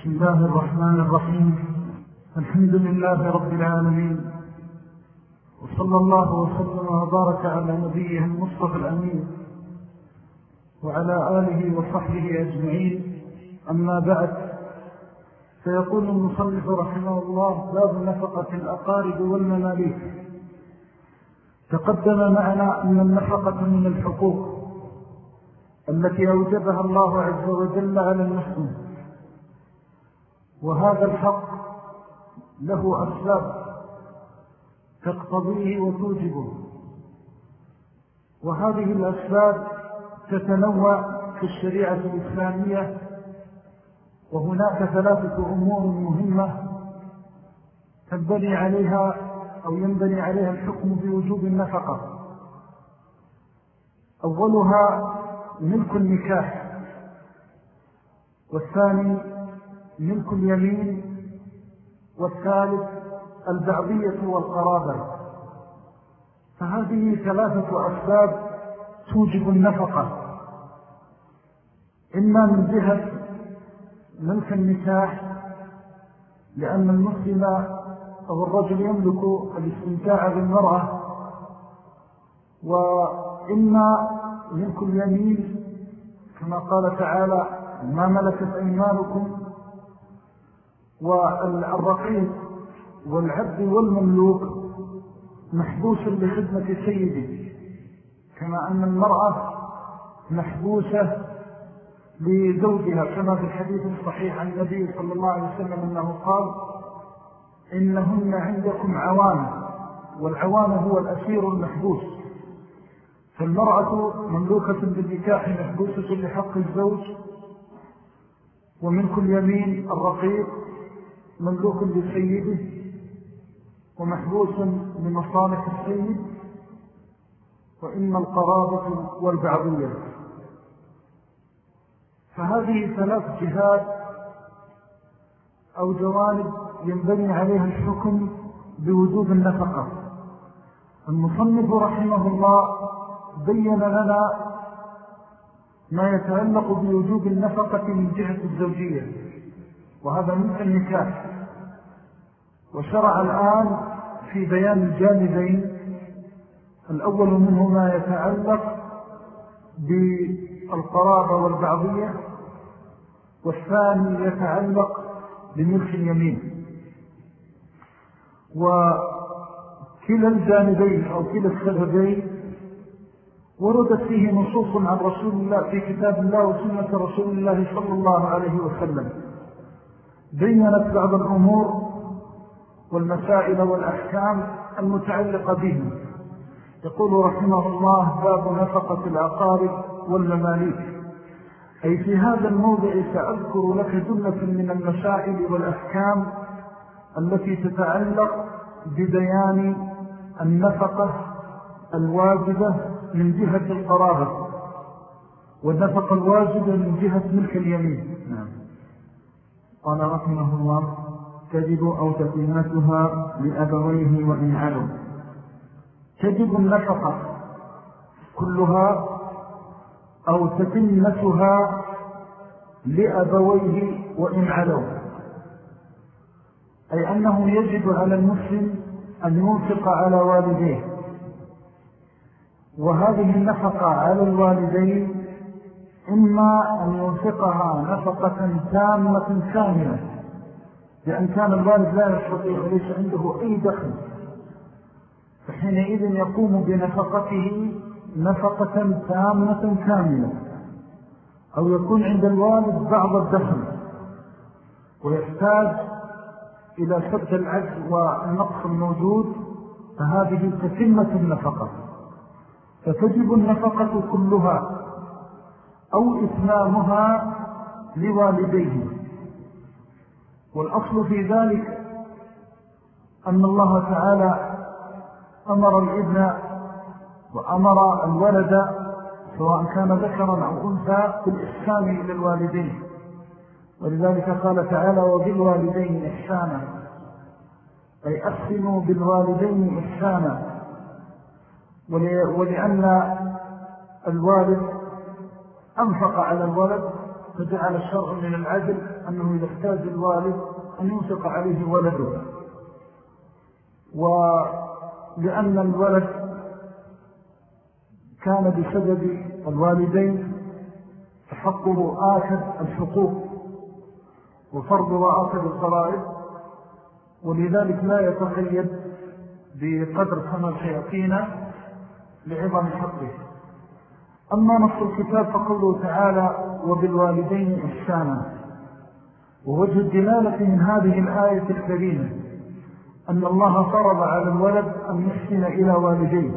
بسم الله الرحمن الرحيم. الحمد لله رب العالمين. وصلى الله وسلم وبارك على نبيه المصطفى الأمين وعلى آله وصحبه أجمعين. أما بعد فيقول المصنف رحمه الله باب نفقة الأقارب والمماليك تقدم معنا أن النفقة من الحقوق التي أوجبها الله عز وجل على المسلم. وهذا الحق له أسباب تقتضيه وتوجبه. وهذه الأسباب تتنوع في الشريعة الإسلامية وهناك ثلاثة أمور مهمة تنبني عليها أو ينبني عليها الحكم بوجوب النفقة. أولها ملك النكاح والثاني ملك اليمين والثالث البعضية والقرابة. فهذه ثلاثة أسباب توجب النفقة. إما من جهة ملك النكاح لأن المسلم أو الرجل يملك الاستمتاع بالمرأة وإما ملك اليمين كما قال تعالى ما ملكت أيمانكم والرقيق والعبد والمملوك محبوس لخدمة سيده كما أن المرأة محبوسة لزوجها كما في الحديث الصحيح عن النبي صلى الله عليه وسلم أنه قال إنهن عندكم عوان والعوان هو الأسير المحبوس. فالمرأة مملوكة بالنكاح محبوسة لحق الزوج ومن كل يمين الرقيق مملوك لسيده ومحبوس لمصالح السيد وإما القرابة والبعضية. فهذه ثلاث جهات أو جوانب ينبني عليها الحكم بوجوب النفقة. المصنف رحمه الله بين لنا ما يتعلق بوجوب النفقة من جهة الزوجية. وهذا من النكاح. وشرع الآن في بيان الجانبين الأول منه ما يتعلق بالقرابة والبعضية والثاني يتعلق بملك اليمين. وكلا الجانبين أو كلا السببين وردت فيه نصوص عن رسول الله في كتاب الله وسنة رسول الله صلى الله عليه وسلم. بيّنت بعض الأمور والمسائل والأحكام المتعلقة به يقول رحمه الله باب نفقة العقارب والمماليك. أي في هذا الموضع سأذكر لك جملة من المسائل والأحكام التي تتعلق ببيان النفقة الواجبة من جهة القرابة والنفقة الواجبة من جهة ملك اليمين. نعم. قال رحمه الله تجب أو تقيمتها لأبويه وإن علوا تجب النفقة كلها أو تتمتها لأبويه وإن علوا أي أنه يجب على المسلم أن ينفق على والديه. وهذه النفقة على الوالدين إما أن ينفقها نفقة تامة كاملة لأن كان الوالد لا يستطيع وليس عنده أي دخل. فحينئذ يقوم بنفقته نفقة تامة كاملة أو يكون عند الوالد بعض الدخل. ويحتاج إلى سد العجز والنقص الموجود فهذه تتمة النفقة. فتجب النفقة كلها أو إثنامها لوالديه. والأصل في ذلك أن الله تعالى أمر الإبن وأمر الولد سواء كان ذكرا أو أنثى بالإحسان إلى الوالدين. ولذلك قال تعالى وبالوالدين إحسانا أي أحسنوا بالوالدين إحسانا. ولأن الوالد أنفق على الولد فجعل الشرع من العدل أنه إذا احتاج الوالد أن ينفق عليه ولده. ولأن الولد كان بسبب الوالدين فحقه آخر الحقوق وفرض وآخر الفرائض ولذلك لا يتقيد بقدر كما سيأتينا لعظم حقه. أما نص الكتاب فقوله تعالى وبالوالدين إحسانا. ووجه الدلالة من هذه الآية الكريمة أن الله فرض على الولد أن يحسن إلى والديه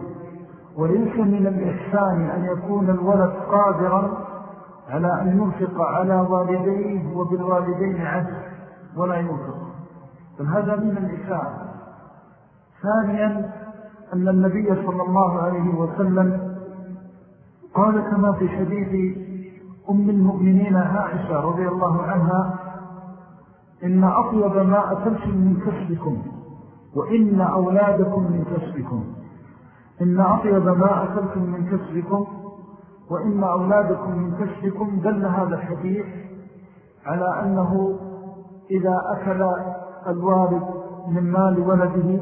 وليس من الإحسان أن يكون الولد قادرا على أن ينفق على والديه وبالوالدين عجل ولا ينفق. بل هذا من الإساءة ثانيا أن النبي صلى الله عليه وسلم قال كما في حديث أم المؤمنين عائشة رضي الله عنها إن أطيب ما أكلتم من كسبكم وإن أولادكم من كسبكم. إن أطيب ما أكلتم من كسبكم وإن أولادكم من كسبكم. دل هذا الحديث على أنه إذا أكل الوالد من مال ولده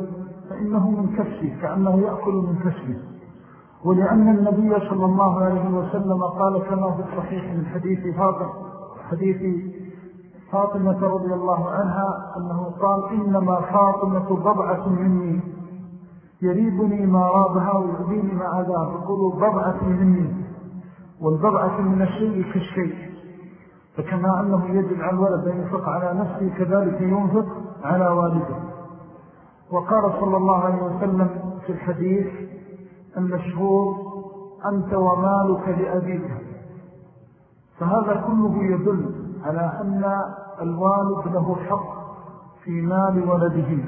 فإنه من كسبه كأنه يأكل من كسبه. ولأن النبي صلى الله عليه وسلم قال كما في الصحيح من حديث فاطمة حديث فاطمة رضي الله عنها أنه قال إنما فاطمة ضبعة مني يريبني ما رابها ويؤذيني ما أذاه يقولوا ضبعة مني والضبعة من الشيء كالشيء. فكما أنه يجب على الولد أن ينفق على نفسه كذلك ينفق على والده. وقال صلى الله عليه وسلم في الحديث المشهور أنت ومالك لأبيك. فهذا كله يدل على أن الوالد له حق في مال ولده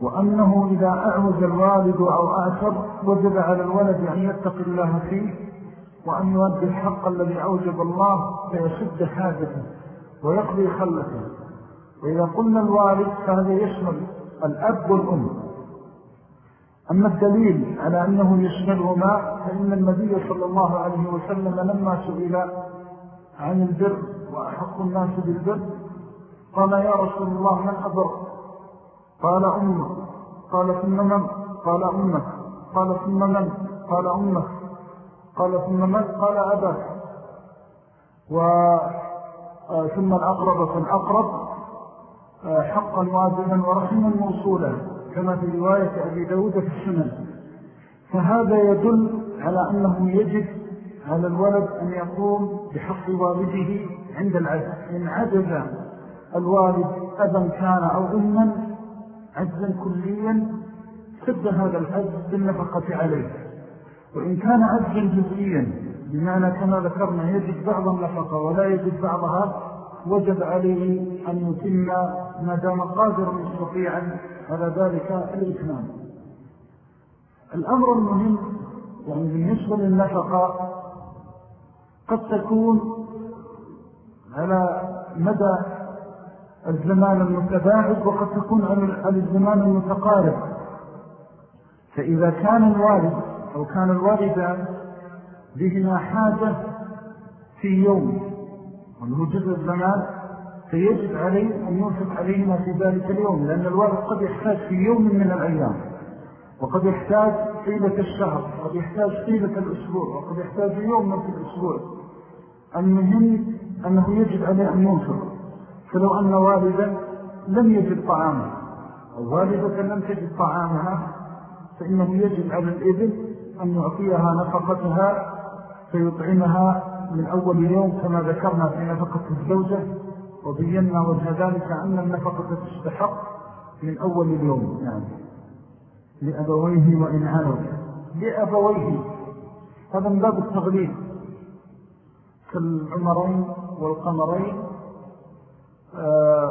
وأنه إذا أعوز الوالد أو أعتر وجب على الولد أن يتق الله فيه وأن يؤدي الحق الذي أوجب الله فيسد حاجته ويقضي خلته. وإذا قلنا الوالد فهذا يشمل الأب والأم. أما الدليل على أنه يشملهما فإن النبي صلى الله عليه وسلم لما سئل عن البر وأحق الناس بالبر قال يا رسول الله من أبر؟ قال أمك قال ثم من؟ قال أمك قال ثم من؟ قال أمك قال ثم من؟ قال أباك وثم الأقرب فالأقرب حقا واجبا ورحما موصولا. كما في رواية أبي داود في السنن. فهذا يدل على أنه يجب على الولد أن يقوم بحق والده عند العجز. إن عجز الوالد أبا كان أو أما عجزا كليا سد هذا العجز بالنفقة عليه. وإن كان عجزا جزئيا بمعنى كما ذكرنا يجب بعض النفقة ولا يجب بعضها وجب عليه أن يتم ما دام قادر مستطيعا على ذلك الإثنان الأمر المهم يعني بالنسبة للنفقة قد تكون على مدى الزمان المتباعد وقد تكون على الزمان المتقارب. فإذا كان الوالد أو كان الوالدان بهما حاجة في يوم وأنه جزء الزمان فيجب عليه أن ينفق عليهما في ذلك اليوم لأن الوالد قد يحتاج في يوم من الأيام وقد يحتاج طيلة الشهر وقد يحتاج طيلة الأسبوع وقد يحتاج يوم في الأسبوع. المهم أنه يجب عليه أن ينفق. فلو أن والدا لم يجد طعامه أو والدة لم تجد طعامها فإنه يجب على الإذن أن يعطيها نفقتها فيطعمها من أول يوم كما ذكرنا في نفقة الزوجة وبينا وجه ذلك أن النفقة تستحق من أول اليوم يعني لأبويه وإن علوا لأبويه. هذا من باب التغليل. كالعمرين والقمرين. آه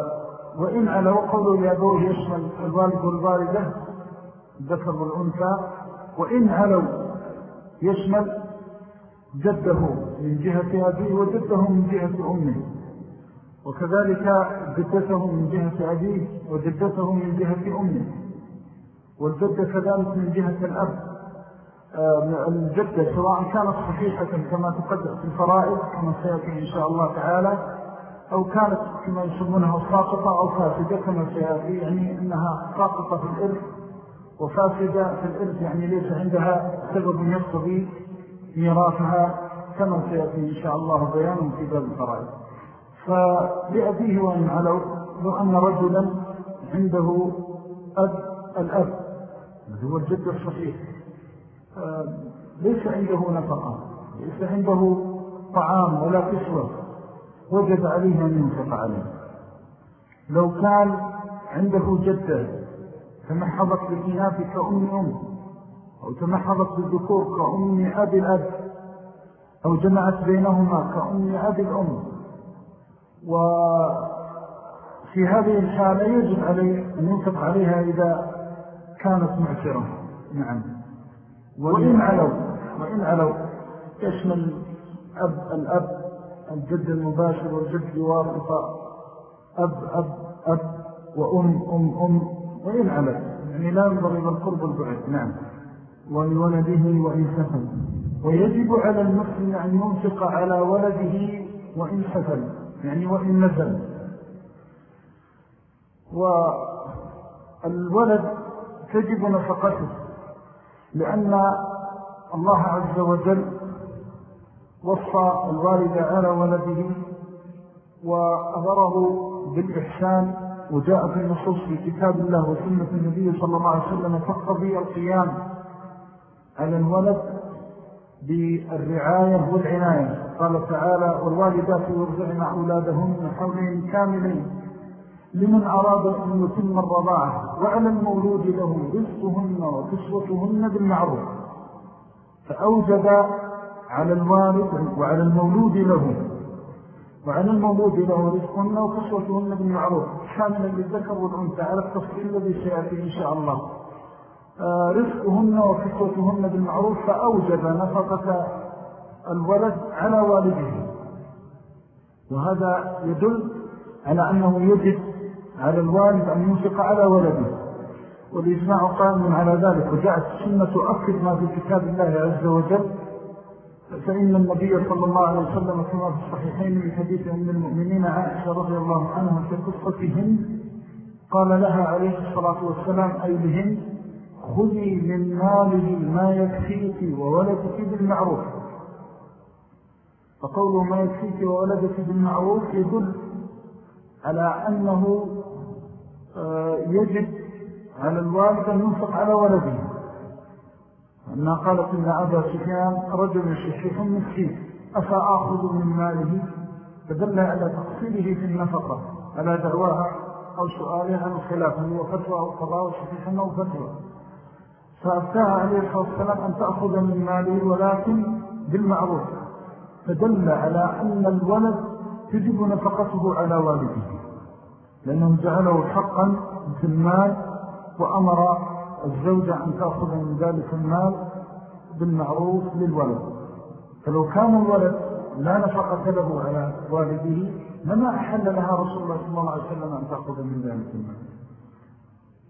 وإن علوا قولوا لأبوه يشمل الوالد والوالدة الذكر والأنثى. وإن علوا يشمل جده من جهة أبيه وجده من جهة أمه. وكذلك جدته من جهة أبيه وجدته من جهة أمه. والجد كذلك من جهة الأب. آه، الجدة سواء كانت صحيحة كما تقدر في الفرائض كما سيأتي إن شاء الله تعالى أو كانت كما يسمونها ساقطة أو فاسدة كما سيأتي يعني أنها ساقطة في الإرث. وفاسدة في الإرث يعني ليس عندها سبب يقضي ميراثها كما سيأتي إن شاء الله بيان في باب الفرائض. فلأبيه وإن علوا لو أن رجلا عنده أب الأب. هو الجد الصحيح. ليس عنده نفقة ليس عنده طعام ولا كسوة. وجد عليه أن ينفق عليه لو كان عنده جدة تمحضت بالإناث كأم أم أو تمحضت بالذكور كأم أبي الأب أو جمعت بينهما كأم أبي الأم وفي هذه الحالة يجب عليه أن ينفق عليها إذا كانت معسرة نعم. وإن علوا. وإن علوا. يشمل أب الأب الجد المباشر والجد بواسطة أب أب أب وأم أم أم. وإن علوا. يعني لا ينظر إلى القرب البعد نعم. ولولده وإن سفل ويجب على المسلم أن ينفق على ولده وإن سفل. يعني وإن نزل. والولد تجب نفقته لأن الله عز وجل وصى الوالد على ولده وأمره بالإحسان وجاء في النصوص في كتاب الله وسنة النبي صلى الله عليه وسلم تقتضي القيام على الولد بالرعاية والعناية. قال تعالى والوالدات يرضعن أولادهن حولين كاملين لمن أراد أن يتم الرضاعة وعلى المولود له رزقهن وكسوتهن بالمعروف. فأوجب على الوالد وعلى المولود له وعلى المولود له رزقهن وكسوتهن بالمعروف شاملا للذكر والأنثى على التفصيل الذي سيأتي إن شاء الله. آه، رزقهن وكسوتهن بالمعروف فأوجب نفقة الولد على والده. وهذا يدل على أنه يجب على الوالد أن ينفق على ولده. والإجماع قائم على ذلك وجاءت السنة تؤكد ما في كتاب الله عز وجل. فإن النبي صلى الله عليه وسلم كما في الصحيحين من حديث أم المؤمنين عائشة رضي الله عنها في قصتهن قال لها عليه الصلاة والسلام أي لهن خذي من ماله ما يكفيك وولدك بالمعروف. فقوله ما يكفيك وولدك بالمعروف يدل على أنه آه، يجب على الوالد أن ينفق على ولده. أنها قالت إن أبا سفيان رجل شحيح مسكين أفأخذ من ماله؟ فدل على تقصيره في النفقة على دعواها أو سؤالها عن الخلاف هو فتوى أو قضاء وشحيح أو فتوى. فأفتاها عليه الصلاة والسلام أن تأخذ من ماله ولكن بالمعروف. فدل على أن الولد تجب نفقته على والده لأنه جعله حقا في المال وأمر الزوجة أن تأخذ من ذلك المال بالمعروف للولد. فلو كان الولد لا نفقة له على والده لما أحل لها رسول الله صلى الله عليه وسلم أن تأخذ من ذلك المال.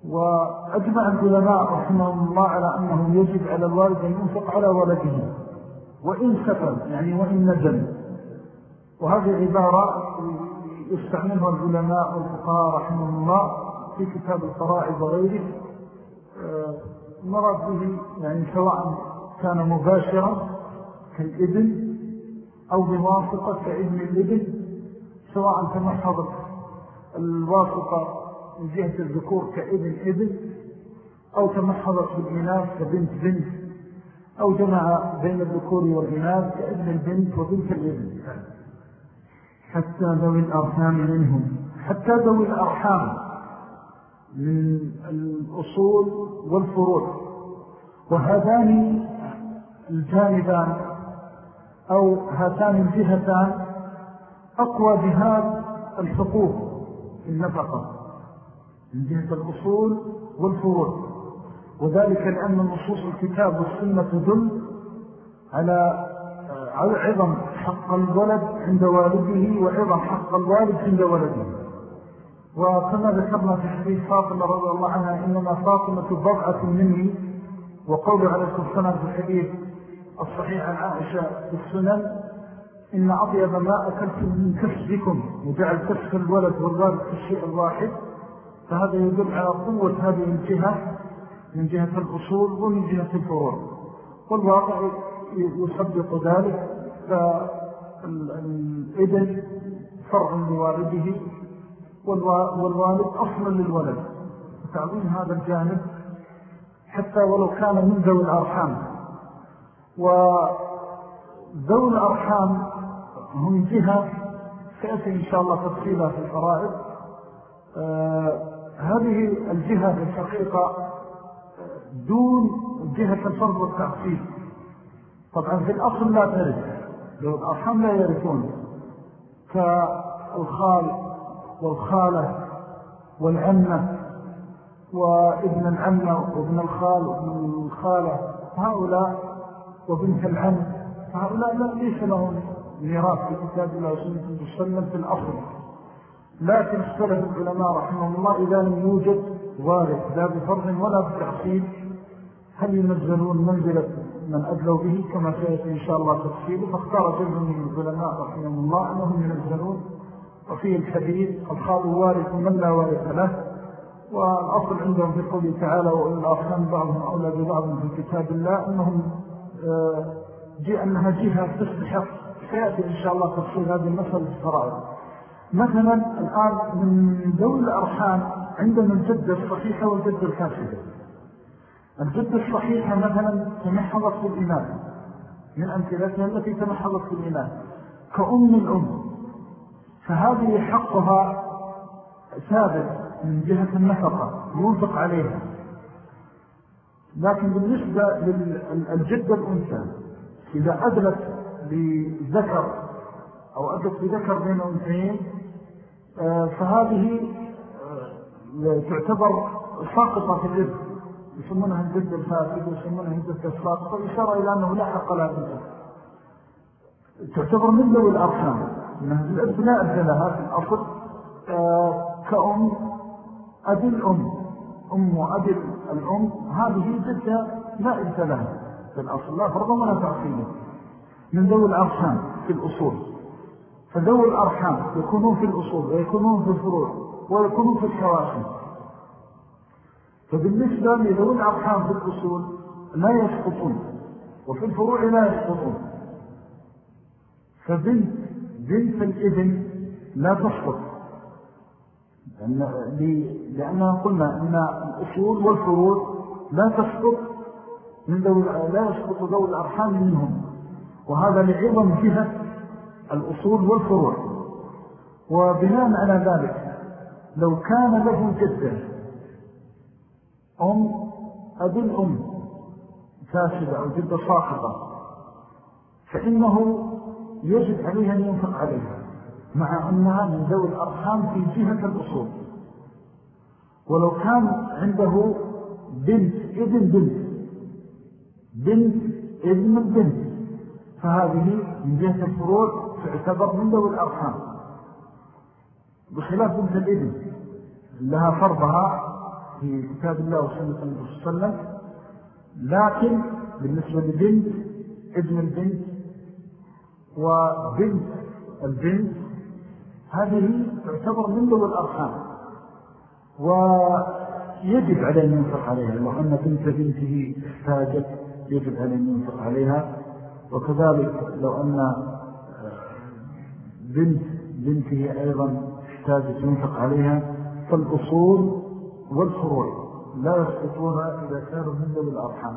وأجمع العلماء رحمهم الله على أنه يجب على الوالد أن ينفق على ولده وإن سفر يعني وإن نزل وهذه عبارة يستعملها العلماء والفقهاء رحمهم الله في كتاب الفرائض وغيره. آه، مرض به يعني سواء كان مباشرا كالإبن أو بواسطة كإبن الإبن سواء تمحضت الواسطة من جهة الذكور كإبن إبن أو تمحضت بالإناث كبنت بنت. أو جمع بين الذكور والإناث كإبن البنت وبنت الإبن حتى ذوي الأرحام منهم. حتى ذوي الأرحام من الأصول والفروع. وهذان الجانبان أو هاتان الجهتان أقوى جهات الحقوق في النفقة. من جهة الأصول والفروع. وذلك لأن نصوص الكتاب والسنة تدل على عظم حق الولد عند والده وعظم حق الوالد عند ولده. وكما ذكرنا في حديث فاطمة رضي الله عنها إنما فاطمة بضعة مني وقول عليه الصلاة في الحديث الصحيح عن عائشة في السنن إن أطيب ما أكلتم من كسبكم وجعل كسب الولد والوالد في الشيء الواحد فهذا يدل على قوة هذه الجهة من جهة الأصول ومن جهة الفروع. والواقع يصدق ذلك فالإبن فرع لوالده والوالد أصلا للولد. وتعظيم هذا الجانب حتى ولو كان من ذوي الأرحام. وذوي الأرحام هم جهة سأتي إن شاء الله تفصيلها في الفرائض. آه هذه الجهة في الحقيقة دون جهة الفرض والتعصيب طبعا في الأصل لا ترد. لو الأرحام لا يرثون كالخال والخالة والعمة وابن العمة وابن الخال وابن الخالة هؤلاء وبنت العم هؤلاء لا ليس لهم ميراث في كتاب الله وسنة الله في الأصل. لكن اختلف العلماء رحمه الله إذا لم يوجد وارث لا بفرض ولا بتعصيب هل ينزلون منزلة من أدلوا به كما سيأتي إن شاء الله تفصيله فاختار جمع من العلماء رحمه الله أنهم ينزلون. وفيه الحديث الخاض وارث من لا وارث له. والأصل عندهم في قوله تعالى وإن الأرحام بعضهم أولى ببعض في كتاب الله أنهم آه، جي أنها جهة تستحق. سيأتي إن شاء الله تفصيل هذه المسألة الفرائض. مثلا الآن من ذوي الأرحام عندنا الجدة الصحيحة والجدة الكاسدة الجدة الصحيحة مثلا تمحضت في الإناث من أمثلتها التي تمحضت في الإناث كأم الأم فهذه حقها ثابت من جهة النفقة. ينفق عليها. لكن بالنسبة للجدة الأنثى إذا أدلت بذكر أو أدلت بذكر بين أنثيين آه، فهذه آه، تعتبر ساقطة في الإذن يسمونها الجدة الفاسد ويسمونها الجدة الساقطة إشارة إلى أنه لا حق لها بالإذن تعتبر من ذوي الأرحام لا أرث لها في الأصل آه، كأم أبي الأم أم وأبي الأم. هذه جدة لا إرث لها في الأصل لا فرضا ولا تعصيبا من ذوي الأرحام في الأصول. فذوي الأرحام يكونون في الأصول ويكونون في الفروع ويكونون في الحواشي فبالنسبة لذوي الأرحام في الأصول لا يسقطون وفي الفروع لا يسقطون. فبنت بنت الإذن لا تسقط. لأننا قلنا أن الأصول والفروع لا تسقط من ذوي لا يسقط ذوي الأرحام منهم. وهذا لعظم جهة الأصول والفروع. وبناء على ذلك لو كان له جدة أم أبي الأم فاسدة أو جدة ساقطة فإنه يجب عليها أن ينفق عليها مع أنها من ذوي الأرحام في جهة الأصول. ولو كان عنده بنت ابن بنت بنت ابن البنت فهذه من جهة الفروع تعتبر من ذوي الأرحام. بخلاف بنت الابن لها فرضها في كتاب الله وسنة النبي صلى الله عليه وسلم. لكن بالنسبة لبنت ابن البنت وبنت البنت هذه تعتبر من ذوي الأرحام. ويجب عليه أن ينفق عليها. لو أن بنت بنته احتاجت يجب عليه أن ينفق عليها. وكذلك لو أن آه، بنت بنته أيضا احتاجت ينفق عليها. فالأصول والفروع لا يسقطون إذا كانوا من ذوي الأرحام.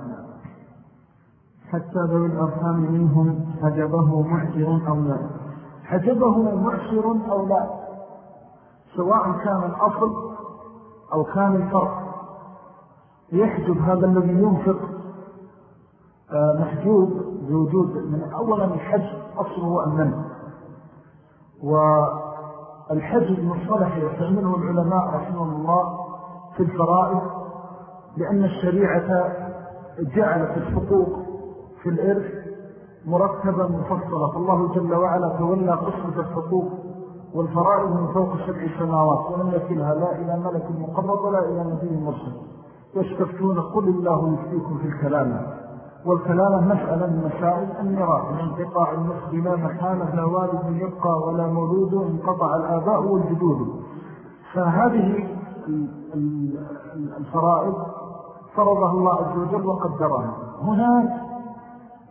حتى ذوي الأرحام منهم حجبه معشر أو لا. حجبه معشر أو لا. سواء كان الأصل أو كان الفرق يحجب هذا الذي ينفق آه، محجوب بوجود من أولا الحج أصله المن والحج المصطلح يستعمله العلماء رحمه الله في الفرائض لأن الشريعة جعلت الحقوق في الإرث مرتبة مفصلة. فالله جل وعلا تولى قسمة الحقوق والفرائض من فوق سبع سماوات ولم يكلها لا إلى ملك مقرب ولا إلى نبي مرسل. يستفتون قل الله يفتيكم في الكلام. والكلام مسألة من مسائل الميراث من انقطاع النصف لا محالة لا والد يبقى ولا مولود انقطع الآباء والجدود. فهذه الفرائض فرضها الله عز وجل وقدرها. هنا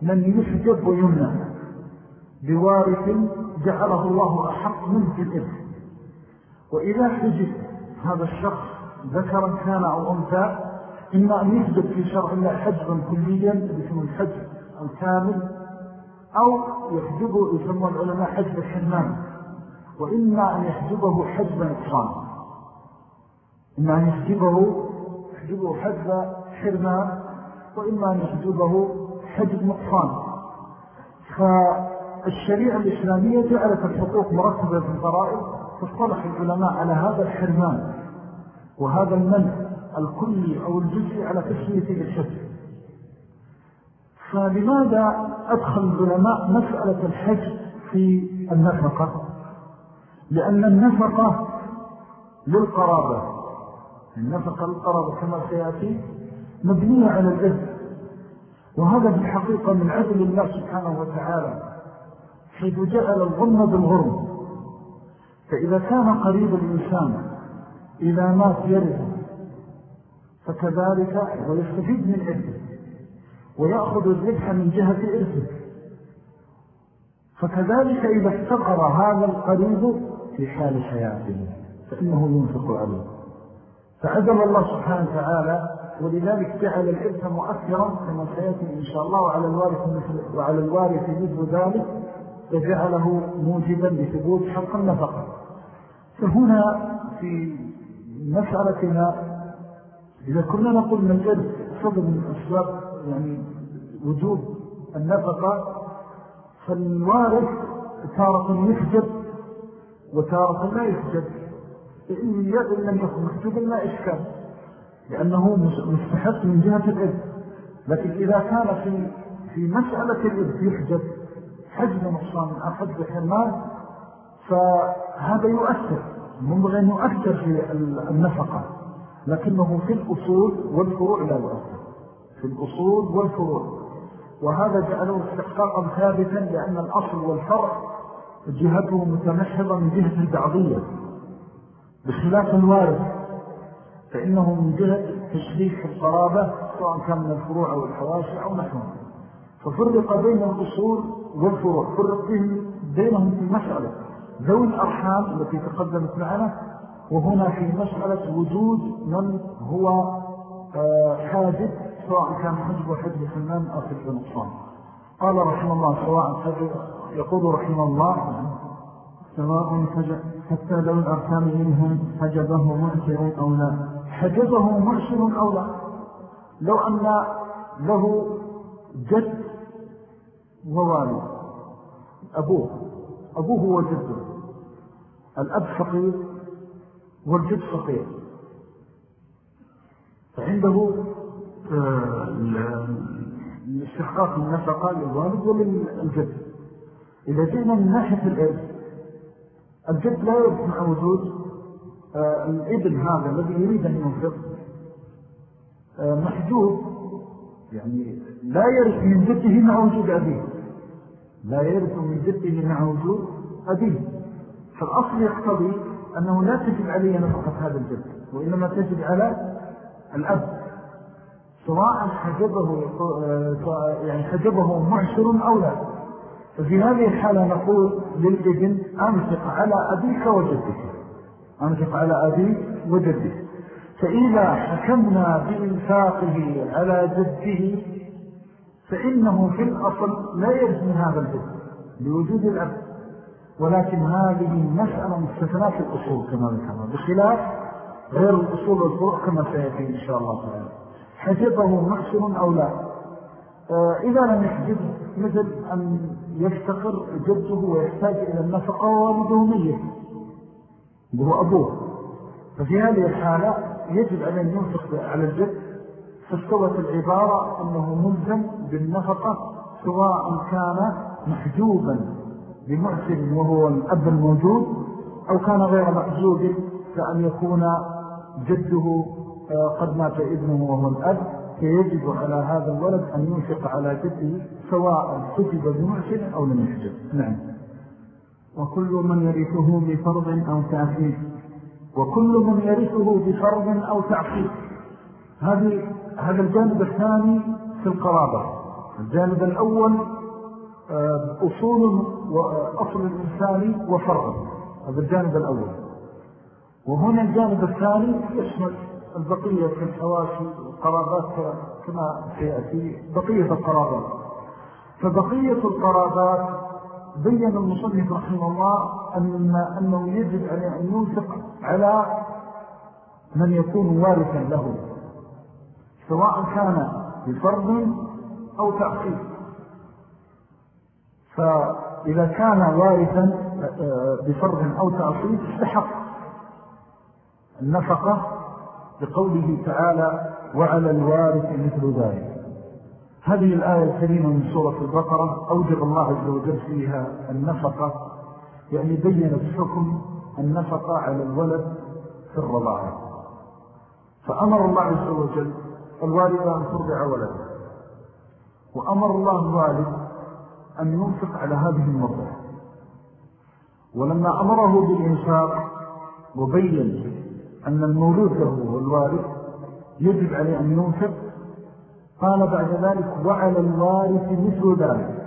من يحجب ويمنع بوارث جعله الله أحق منه في الإذن وإذا حجب هذا الشخص ذكرا كان أو أنثى إما أن يحجب في شرع الله حجبا كليا باسم الحجب الكامل أو يحجبه يسمى العلماء حجب الحرمان وإما أن يحجبه حجبا إقصان إما أن يحجبه يحجبه حجب حرمان وإما أن يحجبه حجب نقصان. فالشريعة الإسلامية جعلت الحقوق مرتبة في الفرائض فاصطلح العلماء على هذا الحرمان وهذا المنع الكلي أو الجزئي على تسمية الحجب فلماذا أدخل العلماء مسألة الحج في النفقة؟ لأن النفقة للقرابة. النفقة للقرابة كما سيأتي مبنية على الإذن. وهذا في الحقيقة من عدل الله سبحانه وتعالى حيث جعل الظلم بالغرم. فإذا كان قريب الإنسان إذا مات يرثه فكذلك ويستفيد من إرثه ويأخذ الربح من جهة إرثه. فكذلك إذا افتقر هذا القريب في حال حياته فإنه ينفق عليه. فعدل الله سبحانه وتعالى ولذلك جعل الإرث مؤثرا كما سيأتي إن شاء الله وعلى الوارث, مثل وعلى الوارث مثل ذلك فجعله موجبا لثبوت حق النفقة. فهنا في مسألتنا إذا كنا نقول من الإرث صدر من أسباب يعني وجود النفقة فالوارث تارة يحجب وتارة لا يحجب. إن لم يكن محجوبا لا إشكال لأنه مستحق من جهة الإذن لكن إذا كان في في مسألة الإذن يحجب حجب نقصان من أحد بحرمان فهذا يؤثر منبغي أن يؤثر في النفقة. لكنه في الأصول والفروع لا يؤثر. في الأصول والفروع. وهذا جعله استحقاقا ثابتا لأن الأصل والفرع جهته متمحضة من جهة البعضية. بخلاف الوارث فإنه من جهة تشريك القرابة سواء كان من الفروع أو الحواشي أو نحوه. ففرق بين الأصول والفروع فرق بينهم في مسألة. ذوي الأرحام التي تقدمت معنا وهنا في مسألة وجود من هو آه، حاجب سواء كان حجب وحجب حنان أو حجب نقصان قال رحمه الله سواء حجب يقول رحمه الله سواء حتى لو الأركان منهم حجبه معشر أو لا. حجبه معشر أو لا. لو أن له جد ووالد أبوه. أبوه وجده الأب فقير والجد فقير. فعنده آه، الاستحقاق النفقة للوالد وللجد. إذا جئنا من ناحية الإرث الجد لا مع وجود آه، الابن هذا الذي يريد أن ينفق آه، محجوب. يعني لا يرث من جده مع وجود أبيه. لا يرث من جده مع وجود أبيه. فالأصل يقتضي أنه لا تجب عليه نفقة هذا الجد وإنما تجب على الأب. سواء حجبه آه، يعني حجبه معشر أو لا. ففي هذه الحالة نقول للإبن أنفق على أبيك وجدك. أنفق على أبيك وجدك. فإذا حكمنا بإنفاقه على جده فإنه في الأصل لا يجب من هذا الجد لوجود الأب. ولكن هذه مسألة مستثناء في الأصول كما ذكرنا بخلاف غير الأصول والفروع كما سيأتي إن شاء الله تعالى. حجبه محسن أو لا؟ آه، إذا لم يحجبه مثل أن يفتقر جده ويحتاج إلى النفقة ووالده ميت. وهو أبوه. ففي هذه الحالة يجب أن ينفق على الجد. فاستوت العبارة أنه ملزم بالنفقة سواء كان محجوبا بمعسر وهو الأب الموجود أو كان غير محجوب كأن يكون جده آه، قد مات ابنه وهو الأب. فيجب على هذا الولد أن ينفق على جده سواء حجب بمحسن أو لم يحجب. نعم. وكل من يرثه بفرض أو تعفيف. وكل من يرثه بفرض أو تعفيف. هذه هذا الجانب الثاني في القرابة. الجانب الأول آه، أصول وأصل الإنسان وفرض هذا الجانب الأول. وهنا الجانب الثاني يشمل البقية في الحواشي والقرابات كما سيأتي بقية القرابات. فبقية القرابات بين المصنف رحمه الله أن أنه يجب أن ينفق على من يكون وارثا له سواء كان بفرض أو تأخير. فإذا كان وارثا آه، بفرض أو تأخير استحق النفقة بقوله تعالى وعلى الوارث مثل ذلك. هذه الآية الكريمة من سورة البقرة أوجب الله عز وجل فيها النفقة يعني بيّنت حكم النفقة على الولد في الرضاعة. فأمر الله عز وجل الوالد أن ترضع ولده وأمر الله الوالد أن ينفق على هذه المرضع ولما أمره بالإنفاق وبين أن المولود له والوارث يجب عليه أن ينفق. قال بعد ذلك وعلى الوارث مثل ذلك.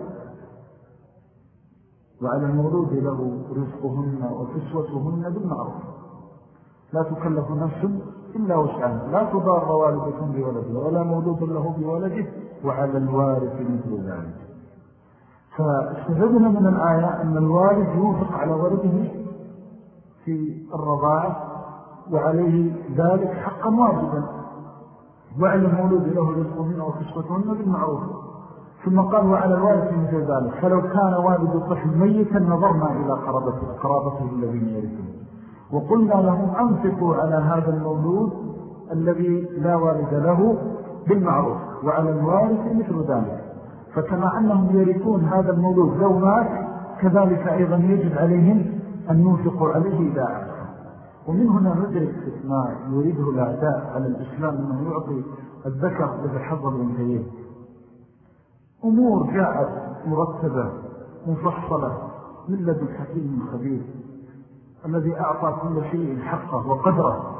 وعلى المولود له رزقهن وكسوتهن بالمعروف. لا تكلف نفس إلا وسعها. لا تضار والدة بولده ولا مولود له بولده. وعلى الوارث مثل ذلك. فاستفدنا من الآية أن الوالد يوفق على ولده في الرضاعة. وعليه ذلك حقا واجبا. وعلى المولود له رزقهن وكسوتهن بالمعروف ثم قال وعلى الوالد مثل ذلك. فلو كان والد الطفل ميتا نظرنا إلى قرابته, قرابته الذين يرثون وقلنا لهم أنفقوا على هذا المولود الذي لا والد له بالمعروف. وعلى الوارث مثل ذلك. فكما أنهم يرثون هذا المولود لو مات كذلك أيضا يجب عليهم أن ينفقوا عليه إذا ومن هنا ندرك ما يريده الأعداء على الإسلام أنه يعطي الذكر الذي حظ الانتين أمور جاءت مرتبة مفصلة من لدى الحكيم الخبير الذي أعطى كل شيء حقه وقدره.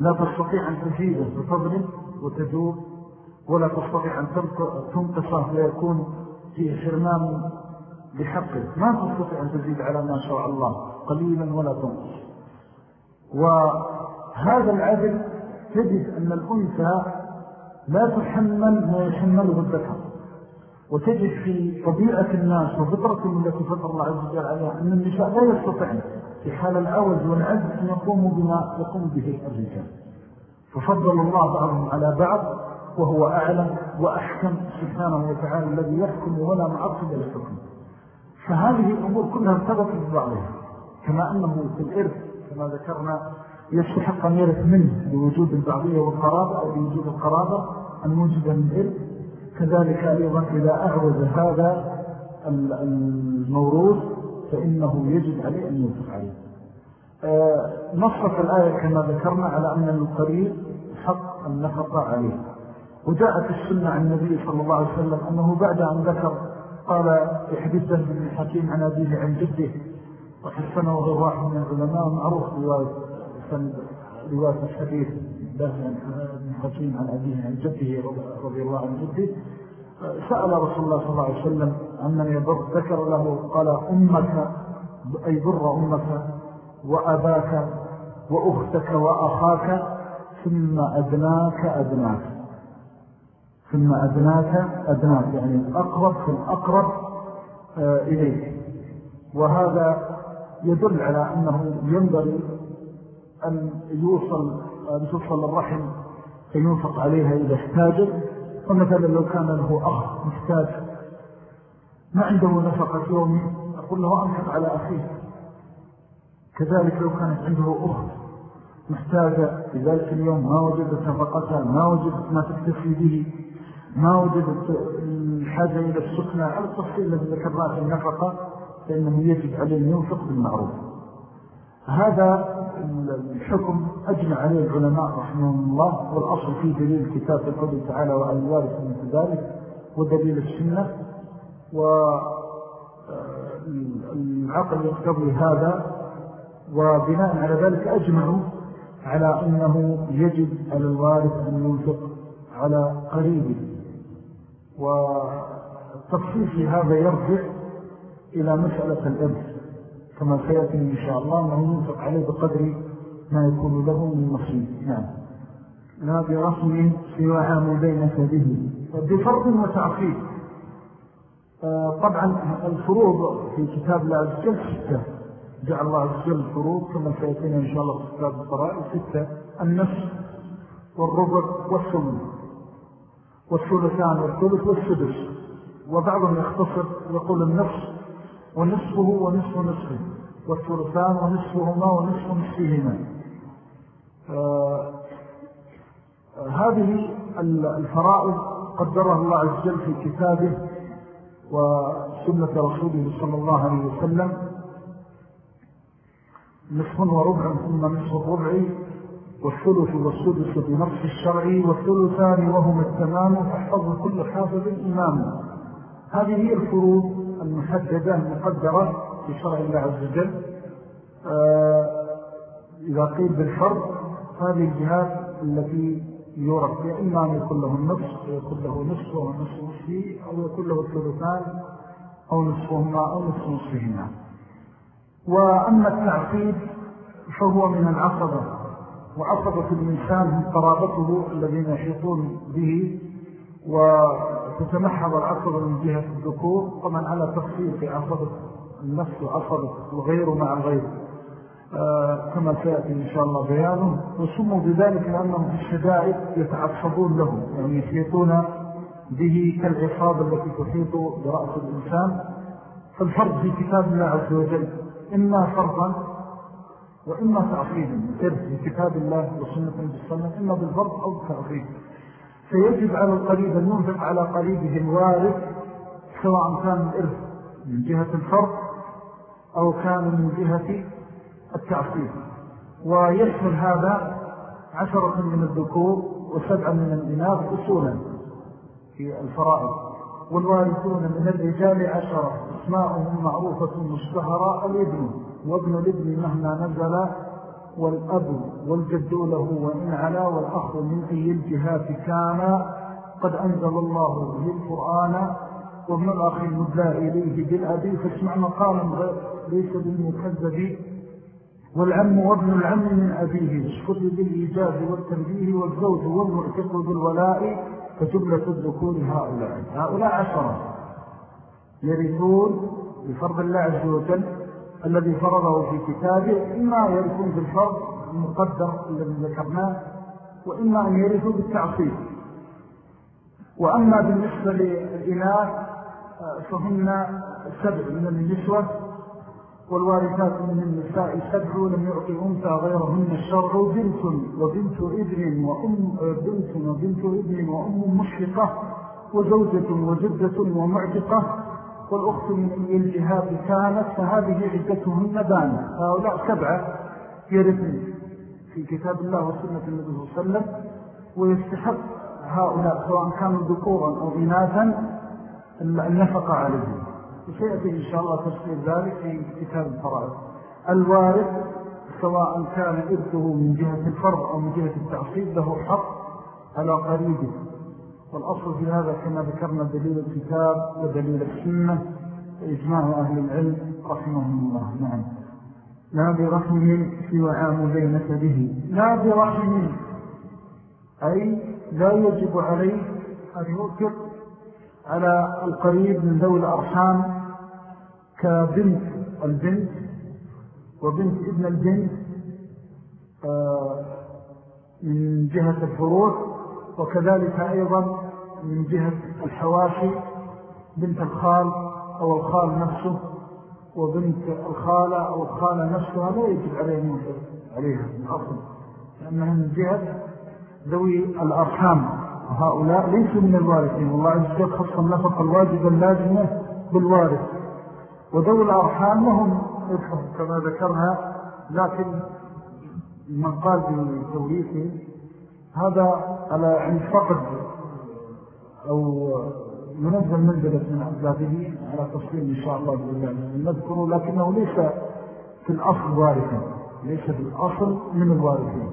لا تستطيع أن تزيده بفضله وتجوب ولا تستطيع أن تنقصه ويكون في حرمان بحقه. ما تستطيع أن تزيد على ما شاء الله قليلا ولا تنقص. وهذا العدل تجد أن الأنثى لا تحمل ما يحمله الذكر. وتجد في طبيعة الناس وفطرة التي فطر الله عز وجل عليها أن النساء لا يستطيعن في حال العوز والعز أن يقوموا بما يقوم به الرجال. ففضل الله بعضهم على بعض وهو أعلم وأحكم سبحانه وتعالى الذي يحكم ولا معقب لحكم فهذه الأمور كلها ارتبطت ببعضها كما أنه في الإرث كما ذكرنا يستحق أن يرث منه لوجود البعضية والقرابة أو لوجود القرابة الموجودة من إرث. كذلك أيضا إذا أعوز هذا الموروث فإنه يجب عليه أن ينفق عليه. آه، نصف الآية كما ذكرنا على أن القريب حق النفقة عليه. وجاءت السنة عن النبي صلى الله عليه وسلم أنه بعد أن ذكر قال يحدثه من الحكيم عن أبيه عن جده. وحسنه غير واحد من العلماء معروف رواية الحديث بن حكيم عن أبيه عن جده رضي الله عن جده. سأل رسول الله صلى الله عليه وسلم عن من يضر ذكر له قال أمك أي ضر أمك وأباك وأختك وأخاك ثم أدناك أدناك ثم أدناك أدناك يعني الأقرب في الأقرب آه، إليك. وهذا يدل على أنه ينبغي أن يوصل أن توصل الرحم فينفق عليها إذا احتاجت فمثلا لو كان له أخ محتاج ما عنده نفقة يومي أقول له أنفق على أخيه. كذلك لو كانت عنده أخت محتاجة في ذلك اليوم ما وجدت نفقتها ما وجدت ما تكتفي به ما وجدت الحاجة إلى السكنة على التفصيل الذي ذكرناه في النفقة. فإنه يجب عليه أن ينفق بالمعروف. هذا الحكم أجمع عليه العلماء رحمهم الله والأصل فيه دليل الكتاب القول تعالى وعلى الوارث من ذلك ودليل السنة والعقل يقتضي هذا وبناء على ذلك أجمعوا على أنه يجب على الوارث أن ينفق على قريبه. والتفصيل في هذا يرجع إلى مسألة الإرث كما سيأتي إن شاء الله أنه ينفق عليه بقدر ما يكون له من نصيب. نعم. لا برسم سوى عامدين به بفرض وتعقيد. طبعا الفروض في كتاب الله عز وجل ستة. جعل الله عز وجل الفروض كما سيأتينا إن شاء الله في كتاب الفرائض ستة. النصف والربع والثمن والثلثان والثلث والسدس. وبعضهم يختصر يقول النصف ونصفه ونصف نصفه والثلثان ونصفهما ونصف نصفهما. آه هذه الفرائض قدرها الله عز وجل في كتابه وسنة رسوله صلى الله عليه وسلم. نصف وربع ثم نصف الربع والثلث والسدس بنصف الشرعي والثلثان وهم التمام فاحفظ كل حافظ إمام. هذه هي الفروض المحددة المقدرة في شرع الله عز وجل. آه، إذا قيل بالفرض هذه الجهات التي يورد إما أن يكون له النصف ويكون له نصف ونصف نصفه أو يكون له الثلثان أو نصفهما أو نصف نصفهما. وأما التعقيد فهو من العصبة وعصبة الإنسان هم قرابته الذين يحيطون به وتتمحض العصبة من جهة الذكور طبعا على تفصيل في عصبة النفس وعصبة الغير مع الغير. آه، كما سيأتي إن شاء الله بيانه وسموا بذلك لأنهم في الشدائد يتعصبون له يعني يحيطون به كالعصابة التي تحيط برأس الإنسان. فالفرد في كتاب الله عز وجل إما فرضا وإما تعصيبا إرث في كتاب الله وسنة بالسنة إما بالفرض أو بالتعصيب فيجب على القريب أن ينفق على قريبه الوارث سواء كان الإرث من جهة الفرض أو كان من جهة التعصيب. ويشمل هذا عشرة من الذكور وسبعة من الإناث أصولا في الفرائض. والوارثون من الرجال عشرة اسماؤهم معروفة مشتهرة الابن وابن الابن مهما نزل والأب والجد له وإن علا والأخ من أي الجهات كان قد أنزل الله به القرآن ومن الأخ المدلى إليه بالأبي فاسمع مقالا ليس بالمكذب. والعم وابن العم من أبيه اشكر بالإيجاز والتنبيه والزوج والمعتق بالولاء فجملة الذكور هؤلاء. هؤلاء عشرة. يرثون بفرض الله عز وجل الذي فرضه في كتابه إما يرثون بالفرض المقدر الذي ذكرناه وإما أن يرثوا بالتعصيب. وأما بالنسبة للإناث فهن سبع من النسوة والوارثات من النساء سبع ولم يعطي أنثى غيرهن الشرع بنت وبنت ابن وأم بنت وبنت ابن وأم مشفقة وزوجة وجدة ومعتقة. والأخت من أي الجهات كانت فهذه عدتهن بان هؤلاء سبعة يرثن في كتاب الله وسنة النبي صلى الله عليه وسلم ويستحق هؤلاء سواء كانوا ذكورا أو إناثا النفقة عليهم. وسيأتي إن شاء الله تفسير ذلك في كتاب الفرائض. الوارث سواء كان إرثه من جهة الفرض أو من جهة التعصيب له حق على قريبه. والأصل في هذا كما ذكرنا دليل الكتاب ودليل السنة وإجماع أهل العلم رحمهم الله. نعم. لا برحمه سوى عام به. لا برحمه أي لا يجب عليه أن يؤثر على القريب من ذوي الأرحام كبنت البنت وبنت ابن البنت آه، من جهة الفروع وكذلك أيضا من جهة الحواشي بنت الخال أو الخال نفسه وبنت الخالة أو الخالة نفسها لا يجب عليها عليها الأصل لأنها من جهة ذوي الأرحام. هؤلاء ليسوا من الوارثين. والله عز وجل خص النفق الواجب اللازمة بالوارث. وذوي الأرحام لهم كما ذكرها لكن من قال بتوريثه هذا على عن فقد. أو ينزل منزلة من أبلاده على تفصيل إن شاء الله نذكره لكنه ليس في الأصل وارثا. ليس في الأصل من الوارثين.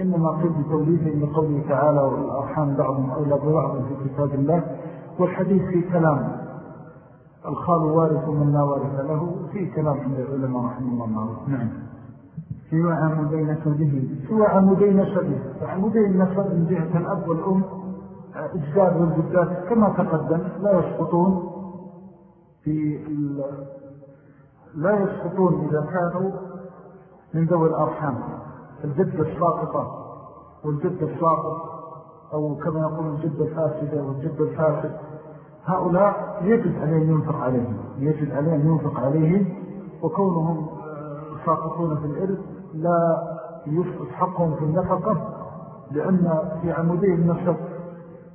إنما قل بتوليثه من قوله تعالى والأرحام بعضهم أولى ببعض في كتاب الله. والحديث في كلام الخال وارث من لا وارث له. في كلام عند العلماء رحمه الله نعم. سوى عمودي نسبه سوى عمودي نسبه فعمودي النسب من جهة الأب والأم إجداد والجداد كما تقدم لا يسقطون في لا يسقطون إذا كانوا من ذوي الأرحام. الجدة الساقطة والجدة الساقط أو كما يقول الجدة الفاسدة والجدة الفاسد. هؤلاء يجب عليه ينفق عليهم يجب عليه ينفق عليهم وكونهم ساقطون في الإرث لا يسقط حقهم في النفقة لأن في عمودي النسب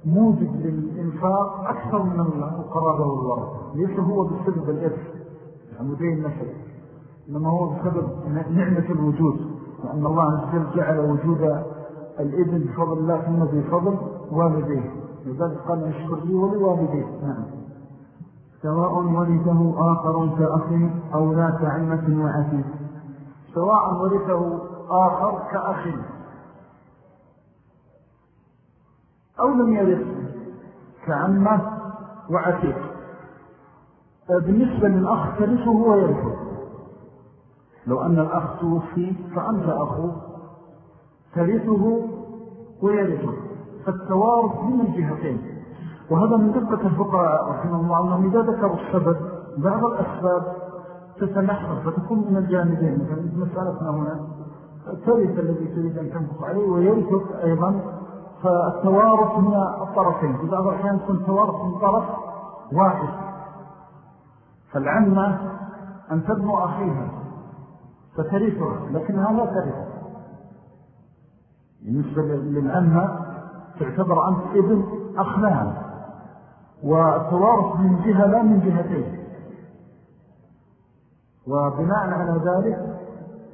موجد للإنفاق أكثر من القرابة والورد ليس هو بسبب الإرث عمودي النسب إنما هو بسبب نعمة الوجود. وأن الله عز وجل جعل وجود الإذن بفضل الله ثم بفضل والديه. لذلك قال نشكر لي ولوالديه. نعم. سواء ورثه آخر كأخ أو لا كعمة وعتيق سواء ورثه آخر كأخ أو لم يرثه كعمة وعتيق. بالنسبة للأخ ترثه ويرثه لو أن الأخ توفي فأنت أخوه ترثه ويرثه فالتوارث من الجهتين. وهذا من دقة الفقراء رحمه الله أنهم إذا ذكروا السبب بعض الأسباب تتنحر فتكون من الجانبين. مثل مسألتنا هنا. الترث الذي تريد أن تنفق عليه ويرثك أيضا فالتوارث من الطرفين. في بعض الأحيان يكون التوارث من طرف واحد. فالعمة أن تبنو أخيها فترثها لكنها لا ترث. بالنسبة للعمة تعتبر أنت ابن أخلاها. والتوارث من جهة لا من جهتين. وبناء على ذلك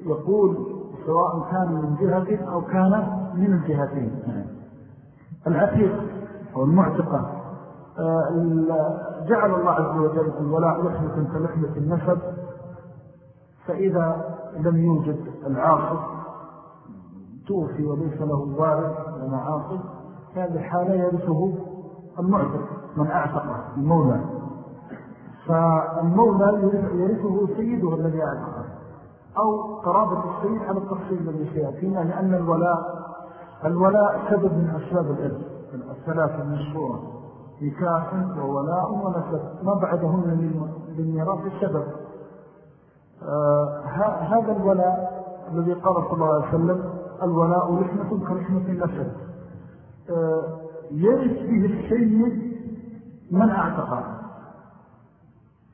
يقول سواء كان من جهة أو كان من الجهتين. العتيق أو المعتقة. آه، جعل الله عز وجل الولاء لحمة كلحمة النسب فإذا لم يوجد العاصف توفي وليس له وارث ولا عاصف هذه الحالة يرثه المعتق من أعتقه المولى. فالمولى يرثه سيده الذي أعتقه أو قرابة السيد على التفصيل الذي سيأتينا لأن الولاء الولاء سبب من أسباب الإرث. الثلاثة المشهورة نكاح وولاء ونسب ما بعدهن للميراث السبب. آه هذا الولاء الذي قال صلى الله عليه وسلم الولاء لحمة كلحمة النسب آه يرث به السيد من أعتقى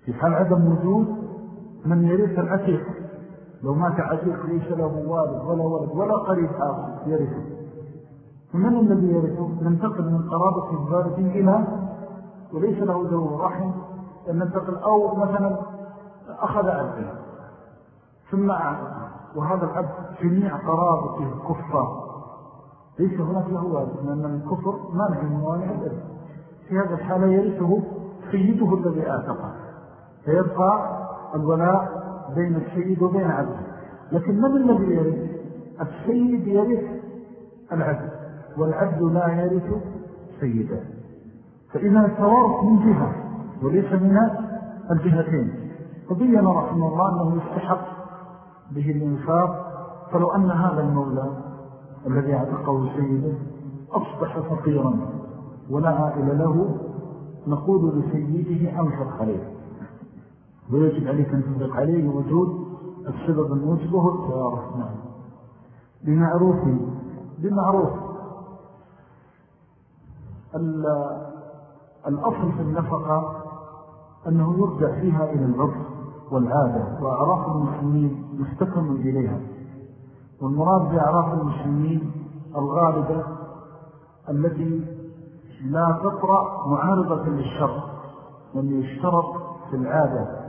في حال عدم وجود من يرث العتيق. لو مات عتيق ليس له والد ولا ولد ولا قريب آخر يرثه. فمن الذي يرثه ننتقل من قرابة الزارة إلى وليس له ذو رحم ننتقل أو مثلا أخذ عبده ثم أعتقى وهذا العبد جميع قرابته كفار ليس هناك له والد لأن الكفر مانع من موانع الإرث في هذا الحالة يرثه سيده الذي آتقه. فيبقى الولاء بين السيد وبين عبده. لكن من الذي يرث؟ السيد يرث العبد. والعبد لا يرث سيده فإذا التوارث من جهة وليس من الجهتين. فبين رحمه الله أنه يستحق به الإنفاق فلو أن هذا المولى الذي أعتقه سيده أصبح فقيرا ولا عائل له نقول لسيده أنفق عليه. ويجب عليك أن تنفق عليه وجود السبب الموجب وهو التوارث نعم بمعروف بمعروف. الأصل في النفقة أنه يرجع فيها إلى العرف والعادة وأعراف المسلمين مستكم إليها. والمراد بأعراف المسلمين الغالبة التي لا تطرأ معارضة للشر وأن يشترط في العادة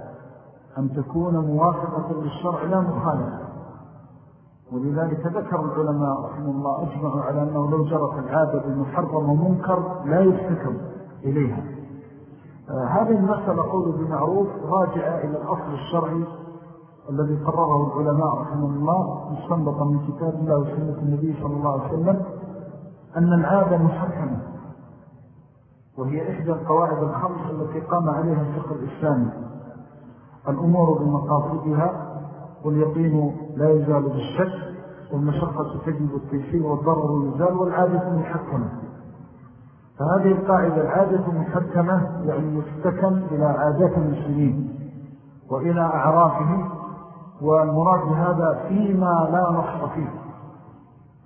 أن تكون موافقة للشرع لا مخالفة. ولذلك ذكر العلماء رحمه الله أجمعوا على أنه لو جرت العادة بمحرم ومنكر لا يفتكم إليها. آه هذه المسألة قول بمعروف راجعة إلى الأصل الشرعي الذي قرره العلماء رحمه الله مستنبطا من كتاب الله وسنة النبي صلى الله عليه وسلم أن العادة محكمة وهي إحدى القواعد الخمس التي قام عليها الفقه الإسلامي. الأمور بمقاصدها واليقين لا يزال بالشك والمشقة تجب التيسير والضرر يزال والعادة محكمة. فهذه القاعدة العادة محكمة يعني يستكن إلى عادات المسلمين وإلى أعرافهم والمراد بهذا فيما لا نص فيه.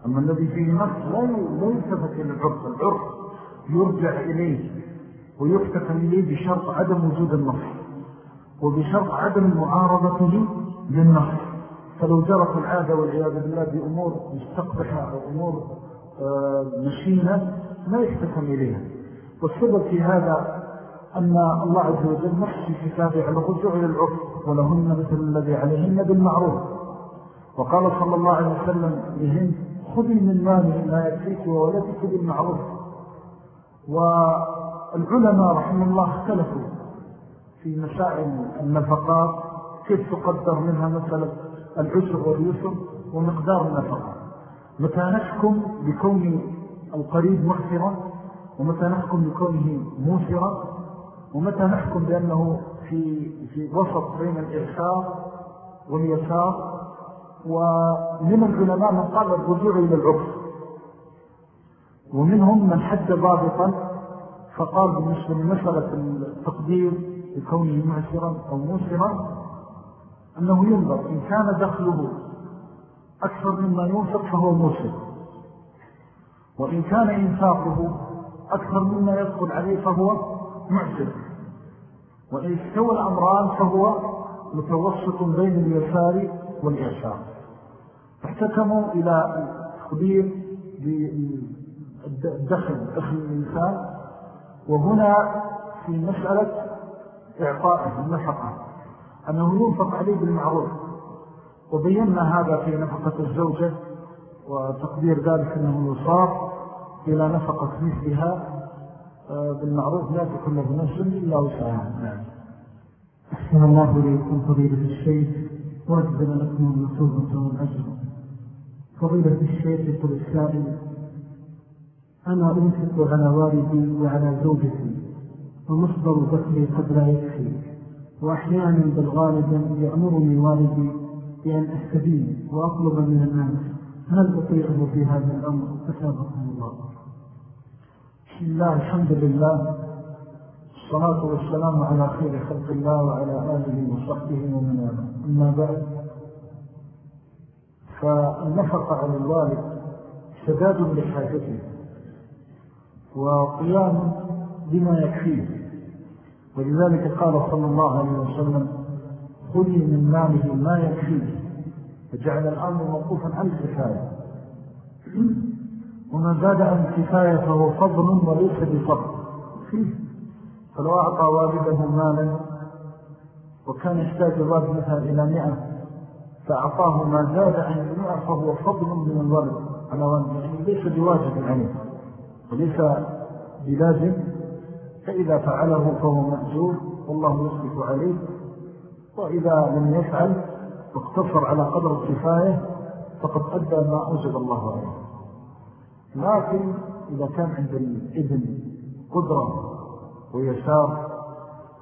أما الذي فيه نص لا يلتفت إلى العرف العرف يرجع إليه ويفتكن إليه بشرط عدم وجود النص وبشرط عدم معارضته للنص فلو جرت العادة والعياذ بالله بأمور مستقبحة أو أمور آه، مشينة ما يفتكن إليها. والسبب في هذا أن الله عز وجل نص في كتابه على الرجوع للعرف ولهن مثل الذي عليهن بالمعروف. وقال صلى الله عليه وسلم لهن خذي من ماله ما يكفيك وولدك بالمعروف. والعلماء رحمه الله اختلفوا في مسائل النفقات كيف تقدر منها مثلا العسر واليسر ومقدار النفقة؟ متى نحكم بكون القريب محفرا ومتى نحكم بكونه موسرا ومتى نحكم بأنه في, في وسط بين الإرساء واليسار ومن العلماء من قال الرجوع إلى العرف ومنهم من حد ضابطا فقال بالنسبة لمسألة التقدير بكونه معسرا أو موسرا أنه ينظر إن كان دخله أكثر مما ينفق فهو موسر وإن كان إنفاقه أكثر مما يدخل عليه فهو معسر وإن استوى الأمران فهو متوسط بين اليسار والإعشار احتكموا إلى خبير بالدخل دخل الإنسان. وهنا في مسألة إعطائه النفقة. أنه ينفق عليه بالمعروف. وبينا هذا في نفقة الزوجة وتقدير ذلك أنه يصار إلى نفقة مثلها آه، بالمعروف. لا تكون له نفس إلا وسعها. نعم أحسن الله إليكم فضيلة الشيخ. وأجزل لكم المثوبة والأجر فضيلة الشيخ يقول السائل أنا أنفق على والدي وعلى زوجتي ومصدر دخلي قد لا يكفي. وأحيانا بالغالب يأمرني والدي بأن أستدين وأطلب من الناس هل أطيعه في هذا الأمر. أتابقه الله. بسم الله الحمد لله. الصلاة والسلام على خير خلق الله وعلى آله وصحبه ومن أما بعد فالنفق على الوالد سداد لحاجته وقيام بما يكفيه. ولذلك قال صلى الله عليه وسلم خذي من ماله ما يكفيه فجعل الأمر موقوفا عن الكفاية. وما زاد عن الكفاية فهو فضل وليس بفضل. فلو أعطى والده مالا وكان يحتاج الوالد مثلا إلى مئة فأعطاه ما زاد عن المئة فهو فضل من الولد. على والده يعني ليس بواجب عليه وليس بلازم. فإذا فعله فهو مأجور والله يصبح عليه. وإذا لم يفعل واقتصر على قدر الكفاية فقد أدى ما أوجب الله عليه. لكن إذا كان عند الإذن قدرة ويسار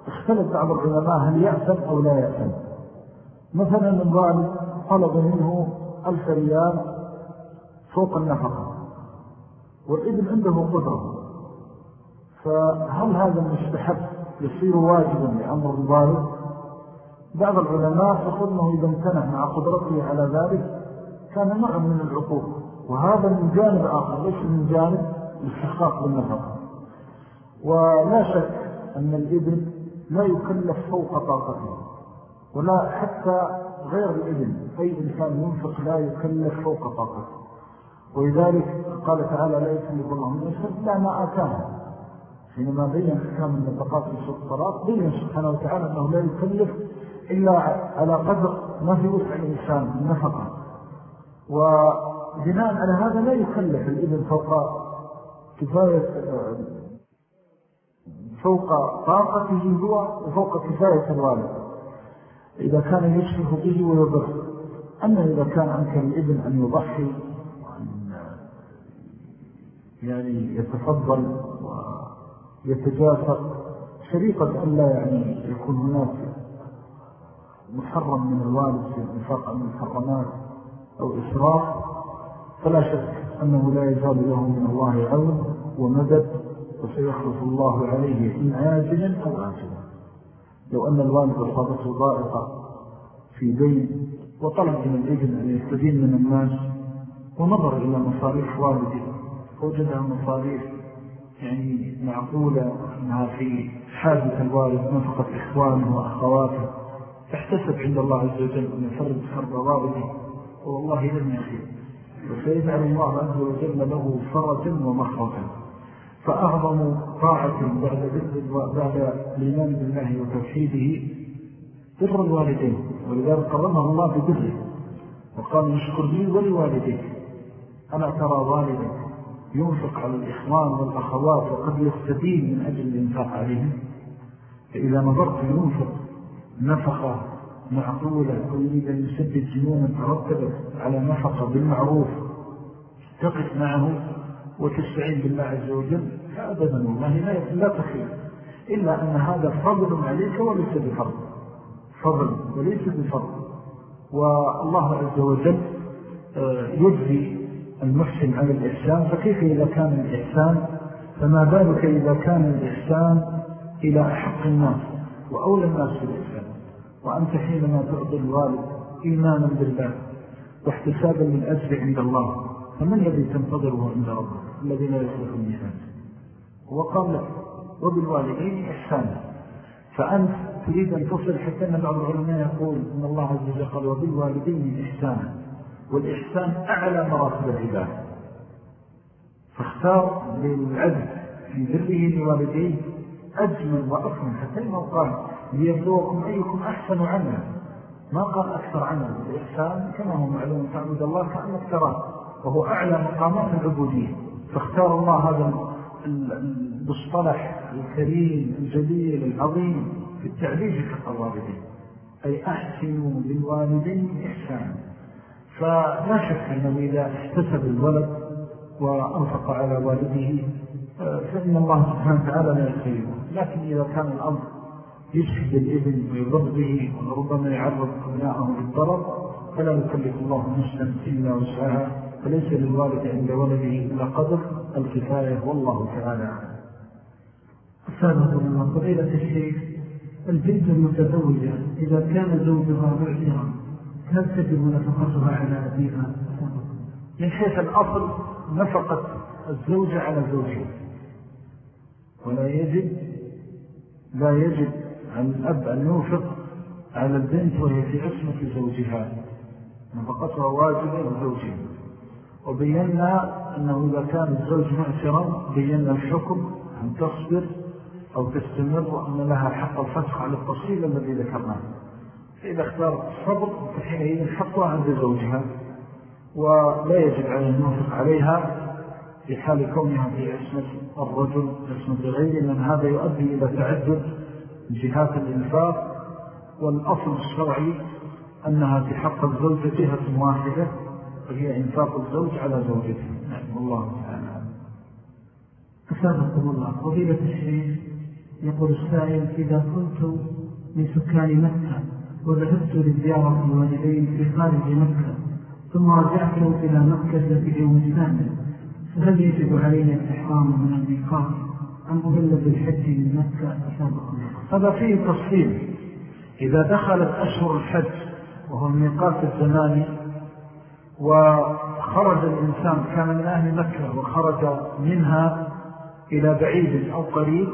اختلف بعض العلماء هل يأثم أو لا يأثم. مثلا الوالد طلب منه ألف ريال فوق النفقة والإبن عنده قدرة. فهل هذا المستحب يصير واجبا لأمر الوالد بعض العلماء يقول أنه إذا امتنع مع قدرته على ذلك كان نوع من العقوق وهذا من جانب آخر ليس من جانب الاستحقاق بالنفقة ولا شك أن الإبن لا يكلف فوق طاقته ولا حتى غير الإبن أي إنسان ينفق لا يكلف فوق طاقته. ولذلك قال تعالى لا يكلف الله من يسر إلا ما آتاه حينما بين حكام النفقات في سوق الطلاق بين سبحانه وتعالى أنه لا يكلف إلا على قدر ما في وسع الإنسان النفقة. وبناء على هذا لا يكلف الإبن فوق كفاية فوق طاقته هو وفوق كفاية الوالد. إذا كان يشرف به ويضر. أما إذا كان أمكن الإبن أن يضحي وأن يعني يتفضل ويتجاسر شريطة أن لا يعني يكون هناك محرم من الوالد في الانفاق عن المحرمات أو إسراف فلا شك أنه لا يزال له من الله عون ومدد وسيخلف الله عليه إن عاجلا أو آجلا. لو أن الوالد أصابته ضائقة في دين وطلب من الإذن أن يستدين من الناس ونظر إلى مصاريف والده وجدها مصاريف يعني معقولة أنها في حاجة الوالد نفقة إخوانه وأخواته احتسب عند الله عز وجل أن يفرد فرد والده والله لم يخير وسيجعل الله عز وجل له فرجا ومخرجا. فأعظم طاعة بعد بعد الإيمان بالله وتوحيده بر الوالدين. ولذلك قرمه الله ببره وقال نشكر لي ولوالديك أنا ترى والدك ينفق على الإخوان والأخوات وقد يستدين من أجل الإنفاق عليهم. فإذا نظرت ينفق نفقة معقولة أو أن يسدد جنونا ترتبت على نفقة بالمعروف تقف معه وتستعين بالله عز وجل فأبدا والله لا تخير. إلا أن هذا فضل عليك وليس بفضل. فضل وليس بفضل. والله عز وجل آه، يجزي المحسن على الإحسان فكيف إذا كان الإحسان؟ فما بالك إذا كان الإحسان إلى أحق الناس وأولى الناس في الإحسان وأنت حينما تعطي الوالد إيمانا بالله واحتسابا للأجر عند الله فمن الذي تنتظره عند ربك؟ الذي لا يخلق الميزان هو قال لك وبالوالدين إحسانا فأنت تريد أن تصل حتى أن بعض العلماء يقول أن الله عز وجل قال وبالوالدين إحسانا والإحسان أعلى مراتب العباد. فاختار للعدل في ذره لوالديه أجمل وأكمل حتى ما قال ليبلوكم أيكم أحسن عملا. ما قال أكثر عملا الإحسان كما هو معلوم تعبد الله كأنك تراه وهو أعلى مقامات العبودية. فاختار الله هذا المصطلح الكريم الجليل العظيم في التعليج حق الوالدين أي أحسنوا بالوالدين إحسانا. فلا شك أنه إذا احتسب الولد وأنفق على والده فإن الله سبحانه وتعالى لا يخيره. لكن إذا كان الأمر يشهد الإذن ويضر به وربما يعرض أبناءه للضرر فلا يكلف الله نفسا إلا وسعها فليس للوالد عند ولده إلا قدر الكفاية والله تعالى أستاذه الله فضيلة الشيخ البنت المتزوجة إذا كان زوجها معجرا هل تجب نفقتها على أبيها. من حيث الأصل نفقت الزوجة على زوجها ولا يجب لا يجب عن الأب أن ينفق على البنت وهي في عصمة زوجها. نفقتها واجبة لزوجها وبينا أنه إذا كان الزوج معسرا بينا الحكم أن تصبر أو تستمر وأن لها حق الفسخ على التفصيل الذي ذكرناه. فإذا اختارت الصبر فحينئذ حقها عند زوجها ولا يجب على المنفق عليها في حال كونها في عصمة الرجل عصمة غيره لأن هذا يؤدي إلى تعدد جهات الإنفاق. والأصل الشرعي أنها في حق الزوجة جهة واحدة وهي إنفاق الزوج على زوجته. نعم الله تعالى أسابقكم الله. فضيلة الشيخ يقول السائل إذا كنت من سكان مكة وذهبت لزيارة الوالدين في خارج مكة ثم رجعت إلى مكة في يوم الثاني فهل يجب علي الإحرام من الميقات أم أهل بالحج من مكة أسابقكم هذا فيه تفصيل. إذا دخلت أشهر الحج وهو الميقات الزماني وخرج الإنسان كان من أهل مكة وخرج منها إلى بعيد أو قريب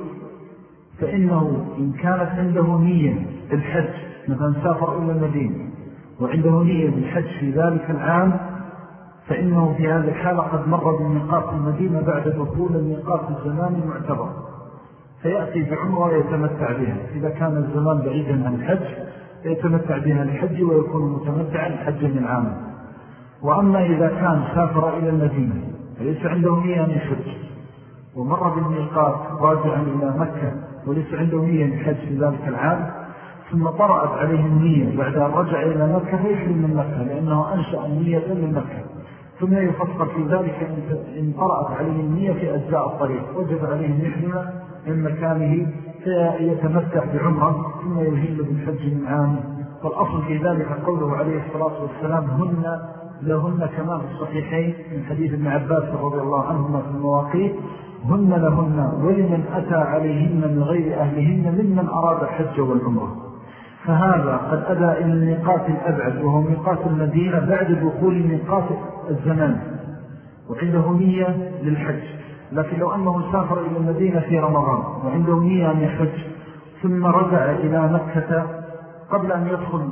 فإنه إن كانت عنده نية بالحج مثلا سافر إلى المدينة وعنده نية بالحج في ذلك العام فإنه في هذه الحالة قد مر بميقات المدينة بعد دخول الميقات الزمان المعتبر. فيأتي بعمره ويتمتع بها. إذا كان الزمان بعيدا عن الحج يتمتع بها الحج ويكون متمتعا حجا من عام. وأما إذا كان سافر إلى المدينة فليس عنده نية من ومر بالميقات راجعا إلى مكة وليس عنده نية من في ذلك العام. ثم طرأت عليه النية بعد أن رجع إلى مكة فيحل من مكة؟ لأنه أنشأ النية من مكة. ثم يفكر في ذلك إن طرأت عليه النية في أجزاء الطريق. وجب عليه أن من مكانه فيتمتع بعمرة ثم يهل بالحج من عام. والأصل في ذلك قوله عليه الصلاة والسلام هن لهن كما في الصحيحين من حديث ابن عباس رضي الله عنهما في المواقيت هن لهن ولمن أتى عليهن من غير أهلهن ممن أراد الحج والعمرة. فهذا قد أدى إلى الميقات الأبعد وهو ميقات المدينة بعد دخول ميقات الزمان وعنده نية للحج. لكن لو أنه سافر إلى المدينة في رمضان وعنده نية أن يحج ثم رجع إلى مكة قبل أن يدخل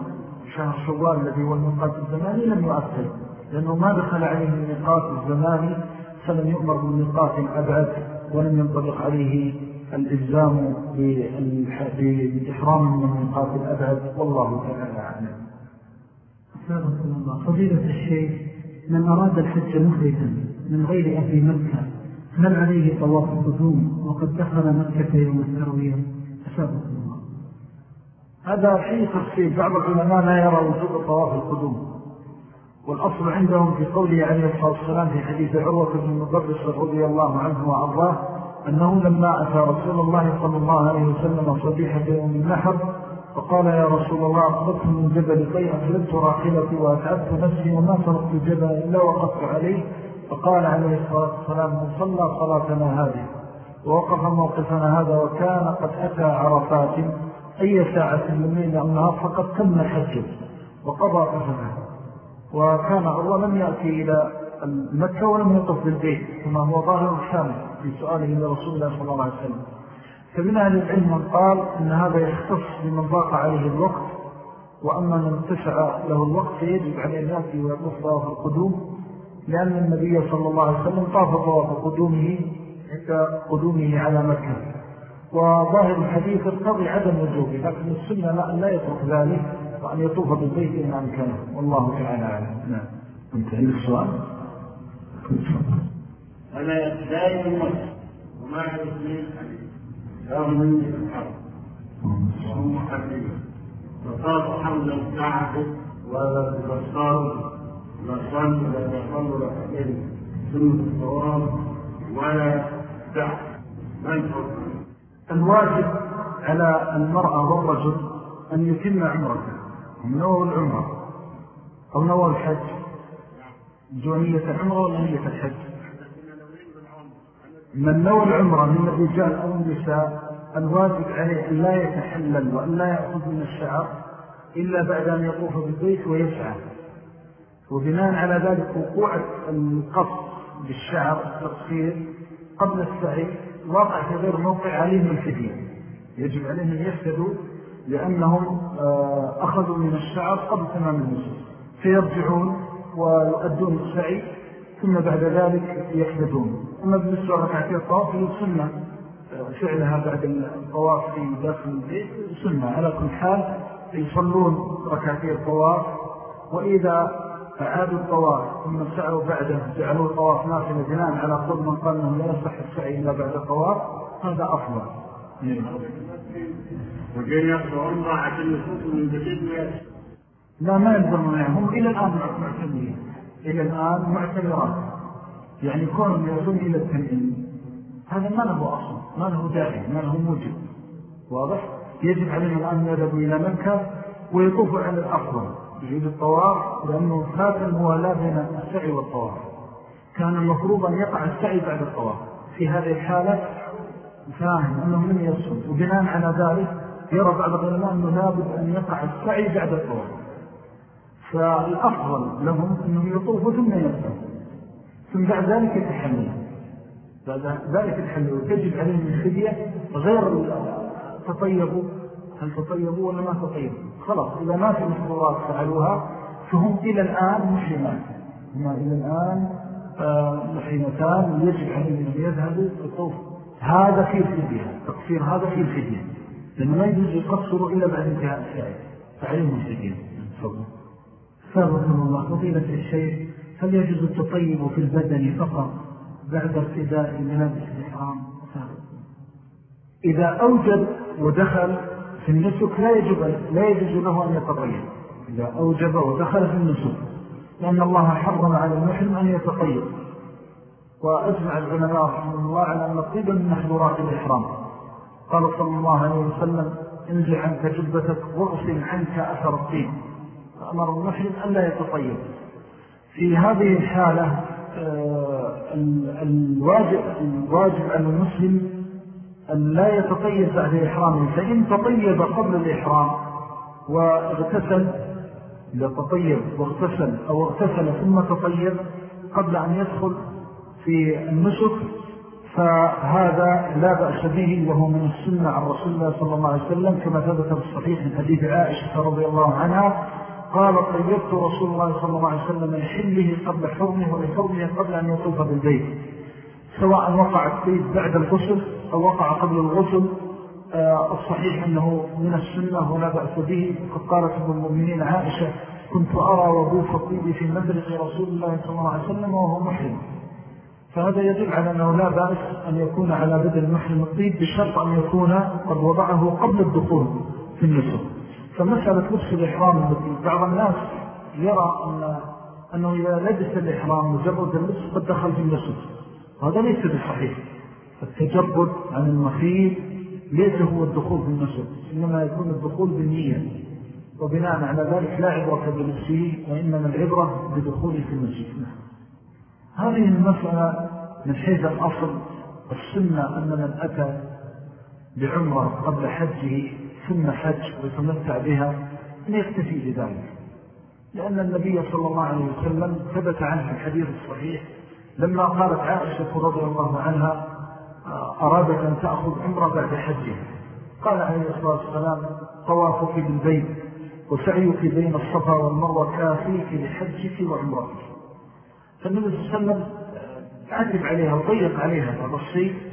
شهر شوال الذي هو الميقات الزماني لم يؤثر لأنه ما دخل عليه الميقات الزماني فلم يؤمر بالميقات الأبعد ولم ينطبق عليه الإلزام بإحرام من الميقات الأبعد والله تعالى أعلم. فضيلة الشيخ من أراد الحج مخرجا من غير أهل مكة هل عليه طواف القدوم وقد دخل مكة يوم التروية. أسابق الله. هذا حين تفصيل بعض العلماء لا يرى وجود طواف القدوم والأصل عندهم في قوله عليه الصلاة والسلام في حديث عروة بن مضرس رضي الله عنه وعرضاه أنه لما أتى رسول الله صلى الله عليه وسلم صبيحة يوم النحر فقال يا رسول الله أقبضت من جبل طي أخلبت راحلتي وأتعبت نفسي وما فرقت الجبل إلا وقفت عليه. فقال عليه الصلاة والسلام من صلى صلاتنا هذه. ووقف موقفنا هذا وكان قد أتى عرفات أي ساعة أو النهار فقد تم حجه وقضى قفنا وكان الله لم يأتي إلى مكة ولم يطف بالبيت كما هو ظاهر الشامل في سؤاله لرسول الله صلى الله عليه وسلم. فمن أهل العلم من قال أن هذا يختص بمن ضاق عليه الوقت وأما من اتسع له الوقت فيجب عليه يأتي ويطف طواف القدوم لأن النبي صلى الله عليه وسلم طاف طواف قدومه عند قدومه على مكة. وظاهر الحديث ارتضي عدم وجوبه لكن السنة لا يترك ذلك وأن يطوف بالبيت إن أمكنه. والله تعالى أعلم. نعم. انتهي السؤال. دائما المسجد وما حدث من رغم مني في الحرب. وهم محرمين فطاف حول الكعبة ولا بصار لا صلوا ولا صلوا ركعتين سنة الطواف ولا دع من الواجب على المرأة والرجل أن يتم عمرته. من نوى العمرة أو نوى الحج. جونية العمرة ولا نية الحج. من نوى العمرة من الرجال أو النساء الواجب عليه أن لا يتحلل وأن لا يأخذ من الشعر إلا بعد أن يطوف بالبيت ويسعى. وبناء على ذلك وقوع القص بالشعر التقصير قبل السعي واقع في غير موقع عليهم الفدية يجب عليهم أن يفسدوا لأنهم آه، أخذوا من الشعر قبل تمام النسل فيرجعون ويؤدون السعي ثم بعد ذلك يحدثون. أما بالنسبة لركعتي الطواف آه، فعلها بعد الطواف في داخل البيت سنة. على كل حال يصلون ركعتي الطواف وإذا أعادوا الطواف ثم سعوا بعده جعلوا الطواف نافلة بناء على قول من قال أنه لا يصح السعي إلا بعد الطواف هذا أفضل. وجاء يقضوا عمرة عشان يفوتوا من جديد لا ما يلزمون هم إلى الآن معتمرين إلى الآن معتمرات يعني كونهم يوصون إلى التنعيم هذا ما له أصل ما له داعي ما له موجب. واضح؟ يجب عليهم الآن يذهبوا إلى مكة ويطوفوا على الأفضل. يجيد الطواف لأنه فات الموالاة بين السعي والطواف. كان المفروض أن يقع السعي بعد الطواف. في هذه الحالة فاهم أنه لم يصل وبناء على ذلك يرى بعض العلماء أنه لابد أن يقع السعي بعد الطواف. فالأفضل لهم أنهم يطوفوا ثم يصل ثم بعد ذلك يتحمل بعد ذلك الحمل تجب عليهم الخدية غير تطيبوا. هل تطيبوا ولا ما تطيبوا؟ خلاص إذا ما في محظورات فعلوها فهم إلى الآن محرمات. هم إلى الآن آه، محرمتان. يجب عليهم أن يذهبوا الطوف هذا في الفدية تقصير هذا في الفدية لأنه ما يجوز يقصروا إلا بعد انتهاء السعي فعليهم الفدية سابقكم الله فضيلة الشيخ هل يجوز التطيب في البدن فقط بعد ارتداء ملابس الإحرام؟ إذا أوجد ودخل في النسك لا يجب لا يجوز له أن يتطيب. إذا أوجب ودخل في النسك لأن الله حرم على المحرم أن يتطيب. وأجمع العلماء رحمه الله على أن الطيب من محظورات الإحرام. قال صلى الله عليه وسلم انزع عنك جبتك واغسل عنك أثر الطيب. فأمر المحرم أن لا يتطيب. في هذه الحالة آه، الواجب, الواجب على المسلم أن لا يتطيب بعد إحرامه فإن تطيب قبل الإحرام واغتسل إذا تطيب واغتسل أو اغتسل ثم تطيب قبل أن يدخل في النسك فهذا لا بأس به وهو من السنة عن رسول الله صلى الله عليه وسلم كما ثبت في الصحيح من حديث عائشة رضي الله عنها قال طيبت رسول الله صلى الله عليه وسلم لحله قبل حرمه ولحرمه قبل أن يطوف بالبيت. سواء وقع الطيب بعد الغسل أو وقع قبل الغسل آه، الصحيح أنه من السنة ولا بأس به. قد قالت ابن المؤمنين عائشة كنت أرى وضوف الطيب في مدرق رسول الله صلى الله عليه وسلم وهو محرم. فهذا يدل على أنه لا بأس أن يكون على بدل المحرم الطيب بشرط أن يكون قد وضعه قبل الدخول في النسخ فمسألة لبس الإحرام التي بعض الناس يرى أن أنه إذا لبس الإحرام مجرد اللبس قد دخل في النسخ هذا ليس بصحيح. التجرد عن المخيل ليس هو الدخول في النسخ إنما يكون الدخول بالنية. وبناء على ذلك لا عبرة بلبسه وإنما العبرة بدخوله في النسخ هذه المسألة من حيث الأصل السنة أن من أتى بعمرة قبل حجه ثم حج ويتمتع بها أن يكتفي بذلك. لأن النبي صلى الله عليه وسلم ثبت عنه الحديث الصحيح لما قالت عائشة رضي الله عنها أرادت أن تأخذ عمرة بعد حجها. قال عليه الصلاة والسلام طوافك بالبيت وسعيك بين الصفا والمروة كافيك لحجك وعمرتك. فالنبي صلى الله عليه وسلم عاتب عليها وضيق عليها هذا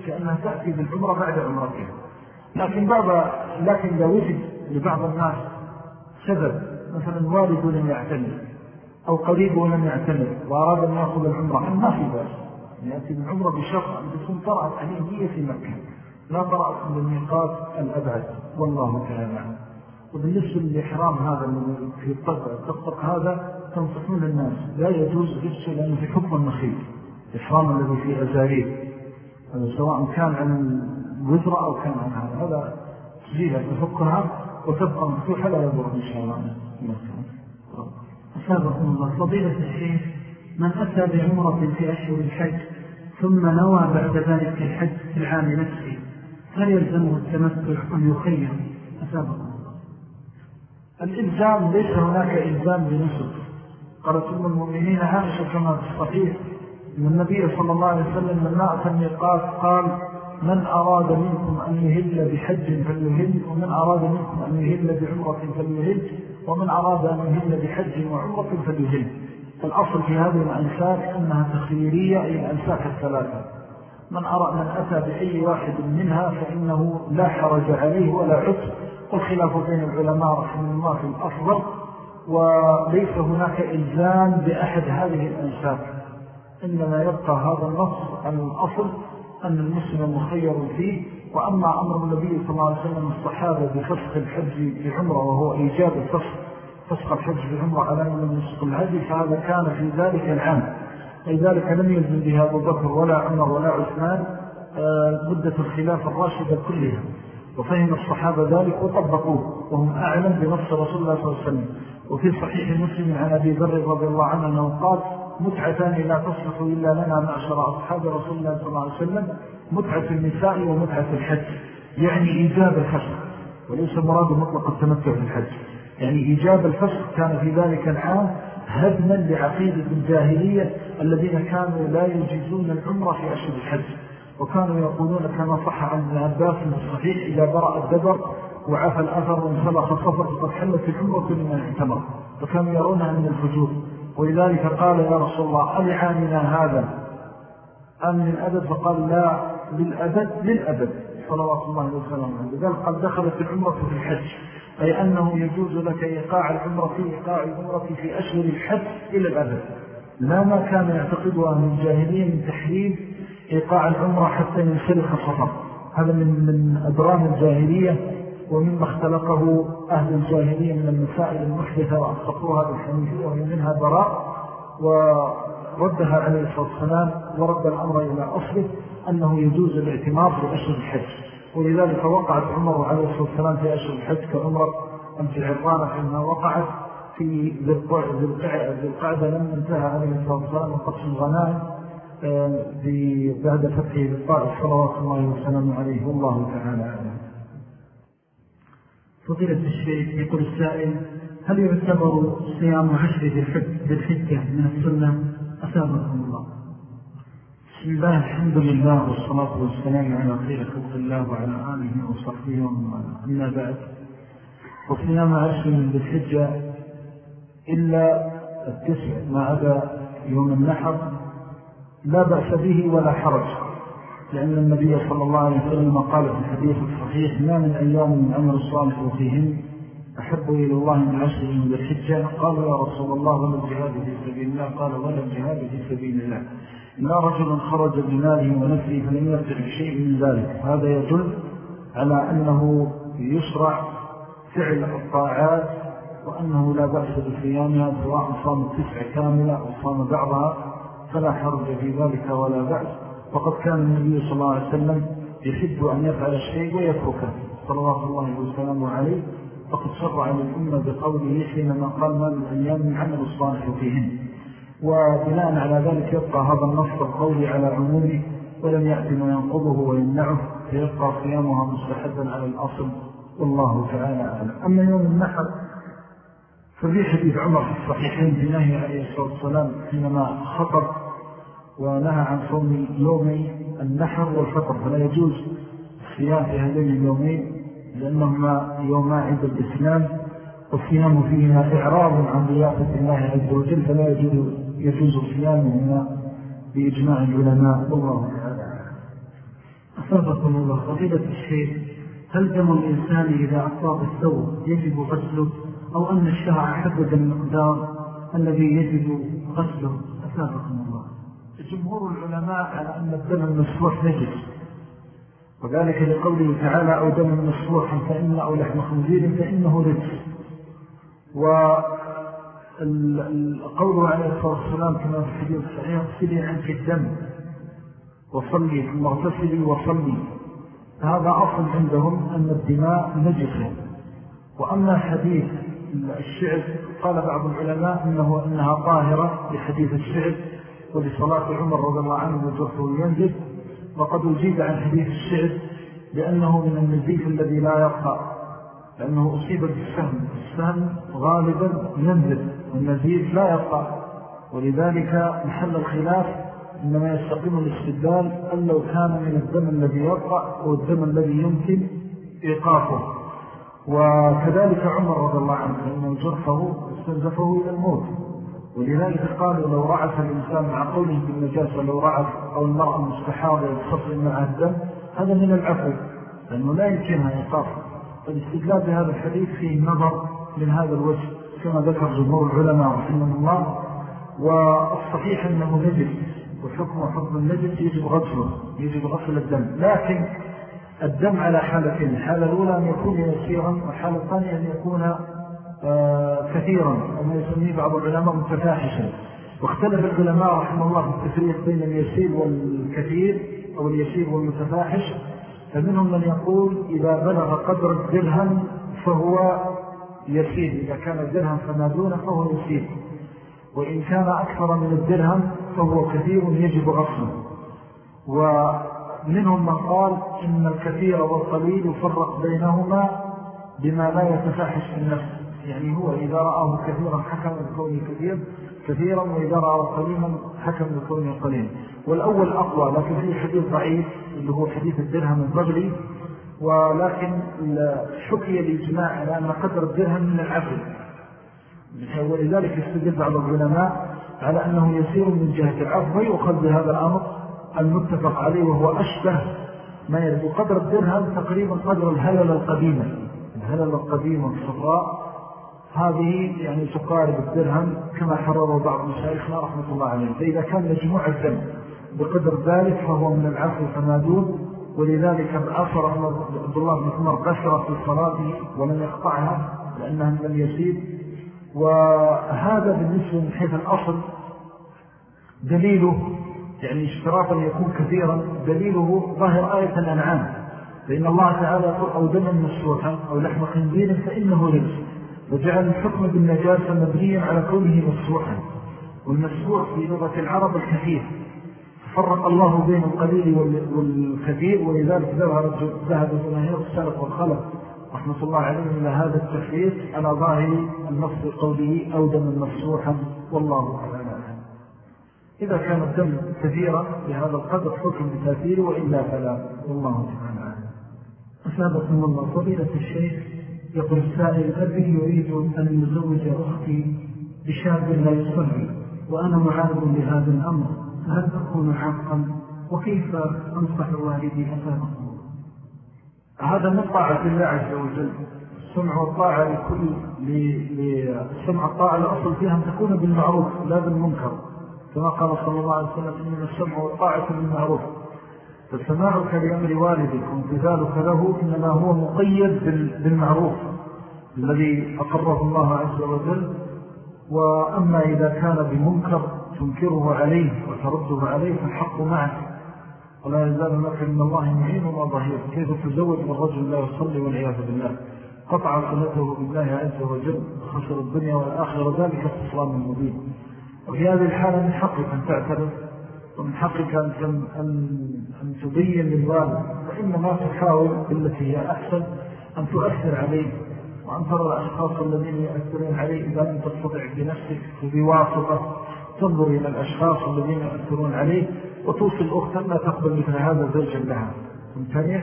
كأنها تأتي بالعمرة بعد عمرتها. لكن بعض لكن لو وجد لبعض الناس سبب مثلا والد لم يعتمد أو قريبه لم يعتمد وأراد أن يأخذ العمرة ما في بأس. يأتي بالعمرة بشرط أن تكون طرأت عليه في مكة. لا طرأت من الميقات الأبعد. والله تعالى وبالنسبة للإحرام هذا في الطبق هذا تنصحون الناس. لا يجوز لبسه لأنه في حكم النخيل. الإحرام الذي في أزاريه. سواء كان عن الوزرة أو كان عن هذا. هذا تجيها تفكها وتبقى مفتوحة لا يضر إن شاء الله. أسابقكم الله. فضيلة الشيخ من أتى بعمرة في أشهر الحج ثم نوى بعد ذلك الحج في العام نفسه هل يلزمه التمتع أم يخير الله. الإلزام ليس هناك إلزام بنسك قالت أم المؤمنين عائشة كما في الصحيح أن النبي صلى الله عليه وسلم لما أتى النقاط قال من أراد منكم أن يهل بحج فليهل ومن أراد منكم أن يهل بعمرة فليهل ومن أراد أن يهل بحج وعمرة فليهل. الأصل في هذه الأنساك أنها تخييرية أي الأنساك الثلاثة. من أرى من أتى بأي واحد منها فإنه لا حرج عليه ولا عطف والخلاف بين العلماء رحمه الله في الأفضل وليس هناك إلزام بأحد هذه الأنساب إنما يبقى هذا النص عن الأصل أن المسلم مخير فيه وأما أمر النبي صلى الله عليه وسلم الصحابة بفسخ الحج بعمرة وهو إيجاب الفسخ فسخ الحج بعمرة على من نسق الهدي فهذا كان في ذلك العام. لذلك لم يلزم بها أبو بكر ولا عمر ولا عثمان آه، مدة الخلافة الراشدة كلها. وفهم الصحابة ذلك وطبقوه وهم أعلم بنص رسول الله صلى الله عليه وسلم. وفي صحيح مسلم عن أبي ذر رضي الله عنه قال متعتان لا تصلح إلا لنا معشر أصحاب رسول الله صلى الله عليه وسلم متعة النساء ومتعة الحج. يعني إيجاب الفسق وليس مراد مطلق التمتع في الحج يعني إيجاب الفسق كان في ذلك العام هدما لعقيدة الجاهلية الذين كانوا لا يجيزون العمرة في أشهر الحج. وكانوا يقولون كما صح عن ابن عباس الصحيح إذا برأ الدبر وعفى الأثر وانسلخ الصفر فقد حلت العمرة لمن اعتمر. وكانوا يرونها من الفجور ولذلك قال يا رسول الله ألعامنا هذا. أم من أبد فقال لا للأبد للأبد صلوات الله وسلم لذلك قد دخلت العمرة في الحج أي أنه يجوز لك إيقاع العمرة في إيقاع العمرة في أشهر الحج إلى الأبد لا ما كان يعتقدها من الجاهلية من تحريم إيقاع العمرة حتى ينسلخ الخطر هذا من من أدران الجاهلية. ومما اختلقه أهل الجاهلية من المسائل المحدثة وأخطقوها بالحنيفية ومن منها براء وردها عليه الصلاة والسلام ورد الأمر إلى أصله أنه يجوز الاعتمار في أشهر الحج. ولذلك وقعت عمر عليه الصلاة والسلام في أشهر الحج كعمر الجعرانة حينما وقعت في ذي القعدة لم انتهى عليه الصلاة والسلام وقصم الغنائم آه، بعد فتحه بالطائف صلوات الله وسلم عليه والله تعالى أعلم. فضيلة الشيخ يقول السائل هل يعتبر صيام عشر ذي الحجة من السنة؟ أسابقكم الله. بسم الله الحمد لله والصلاة والسلام على خير خلق الله وعلى آله وصحبه ومن أما بعد وصيام عشر ذي الحجة إلا التسع ما عدا يوم النحر لا بأس به ولا حرج. لأن النبي صلى الله عليه وسلم قال في الحديث الصحيح ما من أيام من عمل الصالح وفيهن أحب إلى الله من عشر من الحجة. قالوا يا رسول الله ولا الجهاد في سبيل الله. قال ولا الجهاد في سبيل الله. لا رجل خرج بماله ونفسه فلم يرتع بشيء من ذلك. هذا يدل على أنه يشرع فعل الطاعات وأنه لا بأس بصيامها سواء صام التسع كاملة أو صام بعضها فلا حرج في ذلك ولا بأس. وقد كان النبي صلى الله عليه وسلم يحب أن يفعل الشيء ويتركه. صلوات الله وسلامه عليه. فقد شرع للأمة بقوله حينما قال ما من أيام من عمل الصالح فيهن. وبناء على ذلك يبقى هذا النص القولي على عمومه ولم يأتي ما ينقضه ويمنعه فيبقى صيامها مستحبا على الأصل. والله تعالى أعلم. أما يوم النحر ففي حديث عمر في الصحيحين بنهي عليه الصلاة والسلام حينما خطر ونهى عن صوم يومي النحر والفطر. فلا يجوز الصيام في هذين اليومين لأنهما يوما عند الإسلام والصيام فيها إعراض عن ضيافة الله عز وجل. فلا يجوز, يجوز صيامهما بإجماع العلماء. والله تعالى أصابكم الله فضيلة الشيخ هل دم الإنسان إذا أصاب الثوب يجب غسله؟ أو أن الشرع حدد المقدار الذي يجب غسله؟ أصابكم الله. جمهور العلماء على أن الدم المسفوح نجس. وذلك لقوله تعالى أو دم مسفوحا فإن أو لحم خنزير فإنه رجس. والقول عليه الصلاة والسلام كما في الحديث الصحيح اغسلي عنك الدم وصلي ثم اغتسلي وصلي. هذا أصل عندهم أن الدماء نجسة وأما حديث الشعب قال بعض العلماء إنه إنها طاهرة لحديث الشعب ولصلاة عمر رضي الله عنه وجرته ينزل وقد أجيب عن حديث الشعب لأنه من النزيف الذي لا يرقى لأنه أصيب بالسهم السهم غالبا ينزل والنزيف لا يرقى. ولذلك محل الخلاف إنما يستقيم الاستدلال أن لو كان من الدم الذي يرقى أو الدم الذي يمكن إيقافه. وكذلك عمر رضي الله عنه لأنه جرفه استنزفه إلى الموت. ولذلك قالوا لو رعف الإنسان مع قوله بالنجاسة لو رعف أو المرأة المستحاضة يتصل مع الدم هذا من العفو لأنه لا يمكنها إيقاف فالاستدلال بهذا الحديث فيه النظر من هذا الوجه كما ذكر جمهور العلماء رحمه الله. والصحيح أنه نجد وحكم حكم النجد يجب غسله يجب غسل الدم. لكن الدم على حالتين الحالة الأولى أن يكون يسيرا والحالة الثانية أن يكون كثيرا وما يسميه بعض العلماء متفاحشا. واختلف العلماء رحمه الله في التفريق بين اليسير والكثير أو اليسير والمتفاحش. فمنهم من يقول إذا بلغ قدر الدرهم فهو يسير إذا كان الدرهم فما دونه فهو يسير. وإن كان أكثر من الدرهم فهو كثير يجب غصنه ومنهم من قال إن الكثير والقليل يفرق بينهما بما لا يتفاحش النفس. يعني هو إذا رآه كثيرا حكم بكونه كثير كثيرا وإذا رآه قليلا حكم بكونه قليلا والأول أقوى لكن فيه حديث ضعيف اللي هو حديث الدرهم الضبري ولكن حكي الإجماع على أن قدر الدرهم من العفل ولذلك يستدل بعض العلماء على أنه يسير من جهة العفو ويؤخذ بهذا الأمر المتفق عليه وهو أشبه ما يرد. قدر الدرهم تقريبا قدر الهلل القديمة. الهلل القديمة الصفراء هذه يعني تقارب الدرهم كما حرره بعض مشايخنا رحمة الله عليه فإذا كان مجموع الدم بقدر ذلك فهو من العفو فما دون ولذلك عصر عبد الله بن عمر قشرة في صلاته ولم يقطعها لأنها من اليسير وهذا بالنسبة من حيث الأصل دليله يعني اشتراطا يكون كثيرا دليله ظاهر آية الأنعام. فإن الله تعالى يقول أو دما مسوحا أو لحم خنزير فإنه رجس وجعل الحكم بالنجاسة مبنيا على كونه مسوحا والمسوح في لغة العرب الكثير. فرق الله بين القليل والكثير ولذلك ذهب جماهير السلف والخلف رحمة الله عليهم إلى هذا التفريق على ظاهر النص قوله أو دما مسوحا والله تعالى إذا كان الدم كثيرا بهذا القدر حكم بتأثيره وإلا فلا والله تعالى أسابقكم الله فضيلة الشيخ يقول السائل أبي يريد أن يزوج أختي بشاب لا يصلي وأنا معارض لهذا الأمر فهل تكون حقا؟ وكيف أنصح والدي؟ أسابقكم هذا من طاعة الله عز وجل. السمع والطاعة لكل السمع الطاعة الأصل فيها أن تكون بالمعروف لا بالمنكر. كما قال صلى الله عليه وسلم إنما السمع والطاعة بالمعروف. فسماعك لأمر والدك وامتثالك له إنما هو مقيد بالمعروف الذي أقره الله عز وجل. وأما إذا كان بمنكر تنكره عليه وترده عليه فالحق معك ولا يزال لك من الله معين وما ظهير كيف تزوج من رجل لا يصلي والعياذ بالله؟ قطع صلته بالله عز وجل خسر الدنيا والآخرة. ذلك التصلام المبين وفي هذه الحالة من حقك أن تعترف. ومن حقك أن, أن, تبين للوالد فإنما تحاول بالتي هي أحسن أن تؤثر عليه وأن ترى الأشخاص الذين يؤثرون عليه إذا لم تستطع بنفسك بواسطة تنظر إلى الأشخاص الذين يؤثرون عليه وتوصل أختا لا تقبل مثل هذا زوجا لها. تمتنع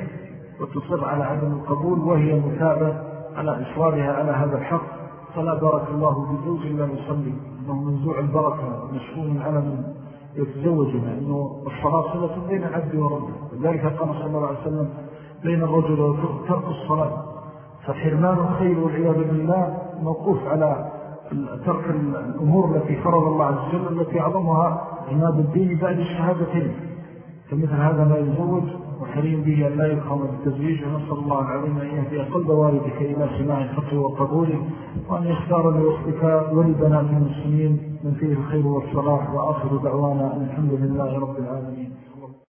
وتصر على عدم القبول وهي متابة على إصرارها على هذا الحق. فلا بارك الله بزوج لا يصلي أنه منزوع البركة مشؤون على من يتزوجها أنه الصلاة صلة بين العبد وربه. لذلك قال صلى الله عليه وسلم بين الرجل وترك الصلاة. فحرمان الخير والعياذ بالله موقوف على ترك الأمور التي فرض الله عز وجل التي أعظمها عماد الدين بعد الشهادتين. فمثل هذا لا يزوج وحريم به أن لا يقام بالتزويج ونسأل الله العظيم أن يهدي قلب والدك إلى سماع الفقه وقبوله وأن يختار لوقتك ولبنات المسلمين من فيه الخير والصلاح وآخر دعوانا الحمد لله رب العالمين.